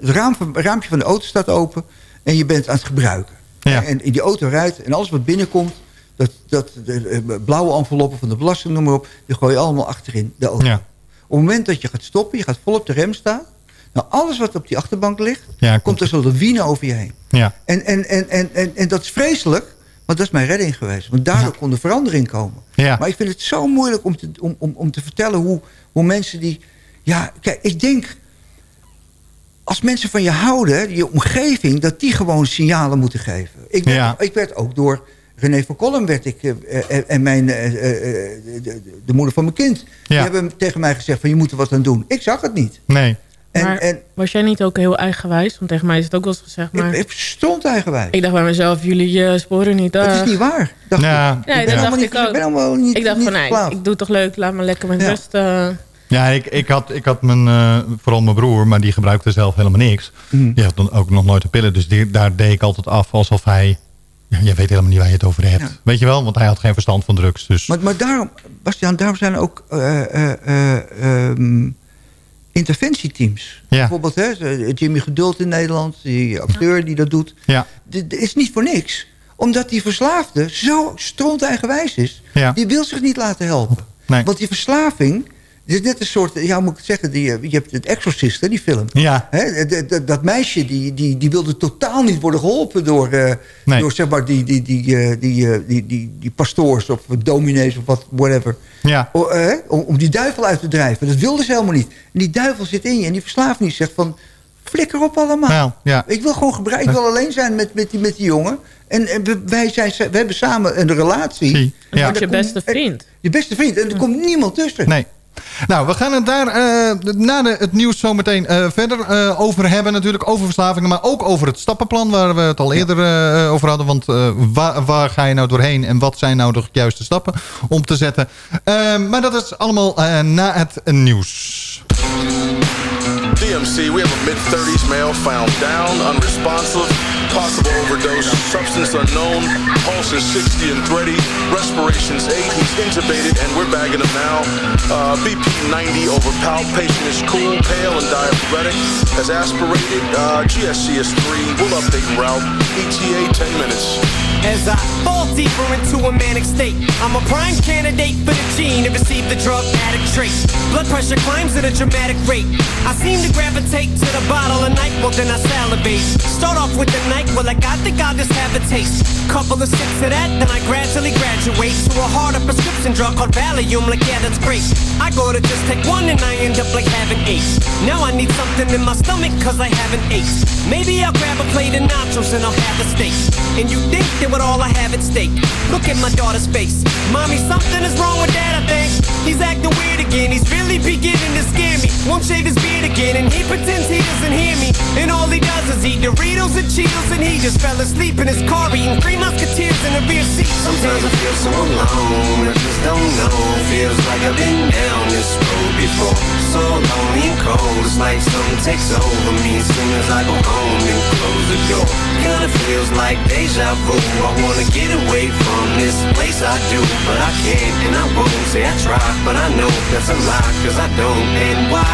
J: het raam van, raampje van de auto staat open... en je bent aan het gebruiken.
G: Ja.
J: En die auto rijdt en alles wat binnenkomt... Dat, dat, de, blauwe enveloppen van de belasting, noem maar op... die gooi je allemaal achterin de auto.
G: ja,
J: Op het moment dat je gaat stoppen, je gaat vol op de rem staan... nou, alles wat op die achterbank ligt...
G: ja,
J: komt er zo de wiene over je heen.
G: ja,
J: En, en, en, en, en, en dat is vreselijk, maar dat is mijn redding geweest. Want daardoor kon er verandering komen.
G: ja,
J: Maar ik vind het zo moeilijk om te, om, om, om te vertellen hoe, hoe mensen die... Ja, kijk, ik denk... Als mensen van je houden, je omgeving... dat die gewoon signalen moeten geven. Ik werd,
G: Ja.
J: ik werd ook door René van Kolm... Werd ik, eh, eh, en mijn, eh, eh, eh, de, de- de moeder van mijn kind... die hebben tegen mij gezegd van... je moet er wat aan doen. Ik zag het niet.
G: nee.
J: En,
K: Maar-
J: en
K: Was jij niet ook heel eigenwijs? Want tegen mij is het ook wel eens gezegd. Maar
J: ik, ik stond eigenwijs.
K: ik dacht bij mezelf, jullie eh, sporen niet.
J: Het
K: ah.
J: is niet waar. Dacht
G: Ja.
J: ik.
K: Nee,
J: ik
K: dat dacht ik ook.
J: ik ben helemaal niet
K: Ik dacht
J: niet
K: van, nee, ik doe toch leuk. Laat me lekker met
J: Ja.
K: rust. eh.
G: Ja, ik, ik, had, ik had mijn, eh, vooral mijn broer, maar die gebruikte zelf helemaal niks.
J: Mm.
G: Die had dan ook nog nooit de pillen. Dus die, daar deed ik altijd af alsof hij... Ja, jij weet helemaal niet waar je het over hebt.
J: Ja.
G: Weet je wel? Want hij had geen verstand van drugs. Dus
J: Maar, maar daarom, Bastiaan, daarom zijn ook eh, eh, eh, ehm, interventieteams.
G: Ja.
J: Bijvoorbeeld hè, Jimmy Geduld in Nederland, die acteur die dat doet.
G: ja,
J: Dit dit is niet voor niks. Omdat die verslaafde zo stront eigenwijs is.
G: Ja.
J: Die wil zich niet laten helpen.
G: Nee.
J: Want die verslaving... Het is net een soort, ja, moet ik het zeggen, die, eh, je hebt het Exorcist, hè, die film.
G: ja,
J: dat meisje die, die, die wilde totaal niet worden geholpen door, eh,
G: Nee.
J: door zeg maar, die, die, die, eh, die, eh, die, die, die pastoors of dominees of wat, whatever.
G: ja,
J: O, eh, om, om die duivel uit te drijven. Dat wilde ze helemaal niet. En die duivel zit in je en die verslaafd niet zegt van... flikker op allemaal.
G: Nou, ja.
J: Ik wil gewoon gebruiken. Ik wil alleen zijn met, met, die, met die jongen. En, wij zijn, we hebben samen een relatie.
K: Dat
G: Ja.
K: je beste vriend.
J: Je beste vriend. En er komt niemand tussen.
G: Nee. Nou, we gaan het daar eh, na de, het nieuws zo meteen eh, verder eh, over hebben. Natuurlijk over verslavingen, maar ook over het stappenplan... waar we het al eerder eh, over hadden. Want eh, waar, waar ga je nou doorheen en wat zijn nou de juiste stappen om te zetten? Eh, maar dat is allemaal eh, na het nieuws.
L: DMC, we have a mid-30s male found down, unresponsive, possible overdose, substance unknown, pulse is 60 and thready, respiration's 8, he's intubated and we're bagging him now. Uh, BP 90 over palp, patient is cool, pale and diabetic, has aspirated, uh, GSC is 3, we'll update route, ETA 10 minutes.
M: As I fall deeper into a manic state, I'm a prime candidate for the gene to receive the drug addict trait. Blood pressure climbs at a dramatic rate. I seem to gravitate to the bottle of night, well then I salivate. Start off with the night, well I think I'll just have a taste. Couple of sips of that, then I gradually graduate to a harder prescription drug called Valium. Like yeah, that's great. I go to just take one and I end up like having eight. Now I need something in my stomach cause I haven't ate. Maybe I'll grab a plate of nachos and I'll have a steak. And you think that with all I have at stake. Look at my daughter's face. Mommy, something is wrong with dad, I think. He's acting weird again. He's really beginning. Won't shave his beard again and he pretends he doesn't hear me. And all he does is eat Doritos and Cheetos and he just fell asleep in his car eating three musketeers in the rear seat.
N: Sometimes I feel so alone, I just don't know. Feels like I've been down this road before. So lonely and cold, it's like something takes over me as soon as I go home and close the door. Kinda feels like deja vu. I wanna get away from this place I do, but I can't and I won't. Say I try, but I know that's a lie, cause I don't. And why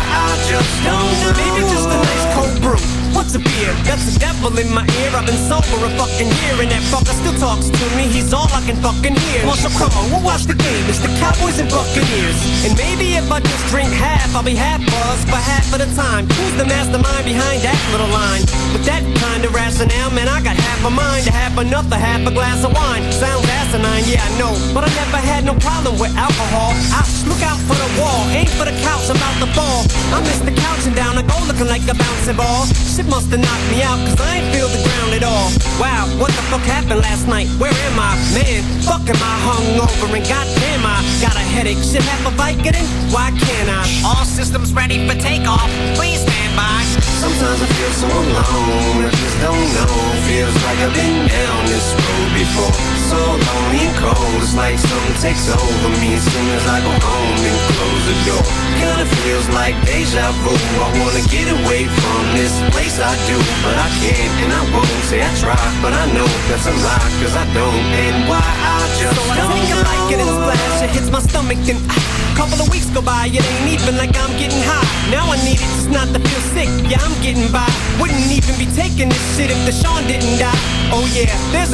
M: Maybe just a nice cold brew. What's a beer? That's the devil in my ear. I've been sober a fucking year, and that fucker still talks to me. He's all I can fucking hear. Well, so come on, well, watch the game. It's the Cowboys and Buccaneers. And maybe if I just drink half, I'll be half buzzed for half of the time. Who's the mastermind behind that little line? With that kind of rationale, man, I got half a mind to have another half a glass of wine. Sounds asinine, yeah, I know. But I never had no problem with alcohol. I look out for the wall, aim for the couch, about to fall. I miss the couch and down, I go looking like a bouncing ball. Shit must have knocked me out, cause I ain't feel the ground at all. Wow, what the fuck happened last night? Where am I? Man, fuck am I hungover and goddamn I got a headache. Shit half a Vicodin? Why can't I?
O: All systems ready for takeoff. Please stand by.
N: Sometimes I feel so alone, I just don't know. Feels like I've been down this road before. So lonely and cold, it's like something takes over me as soon as I go home and close the door. Kinda feels like deja vu. I wanna get away from this place I do, but I can't and I won't. Say I try, but I know that's a lie, cause I don't. And why I just
M: So I
N: don't
M: take a like it and splash, it hits my stomach, then ah, couple of weeks go by, it ain't even like I'm getting high. Now I need it just not to feel sick, yeah, I'm getting by. Wouldn't even be taking this shit if the Sean didn't die. Oh yeah, there's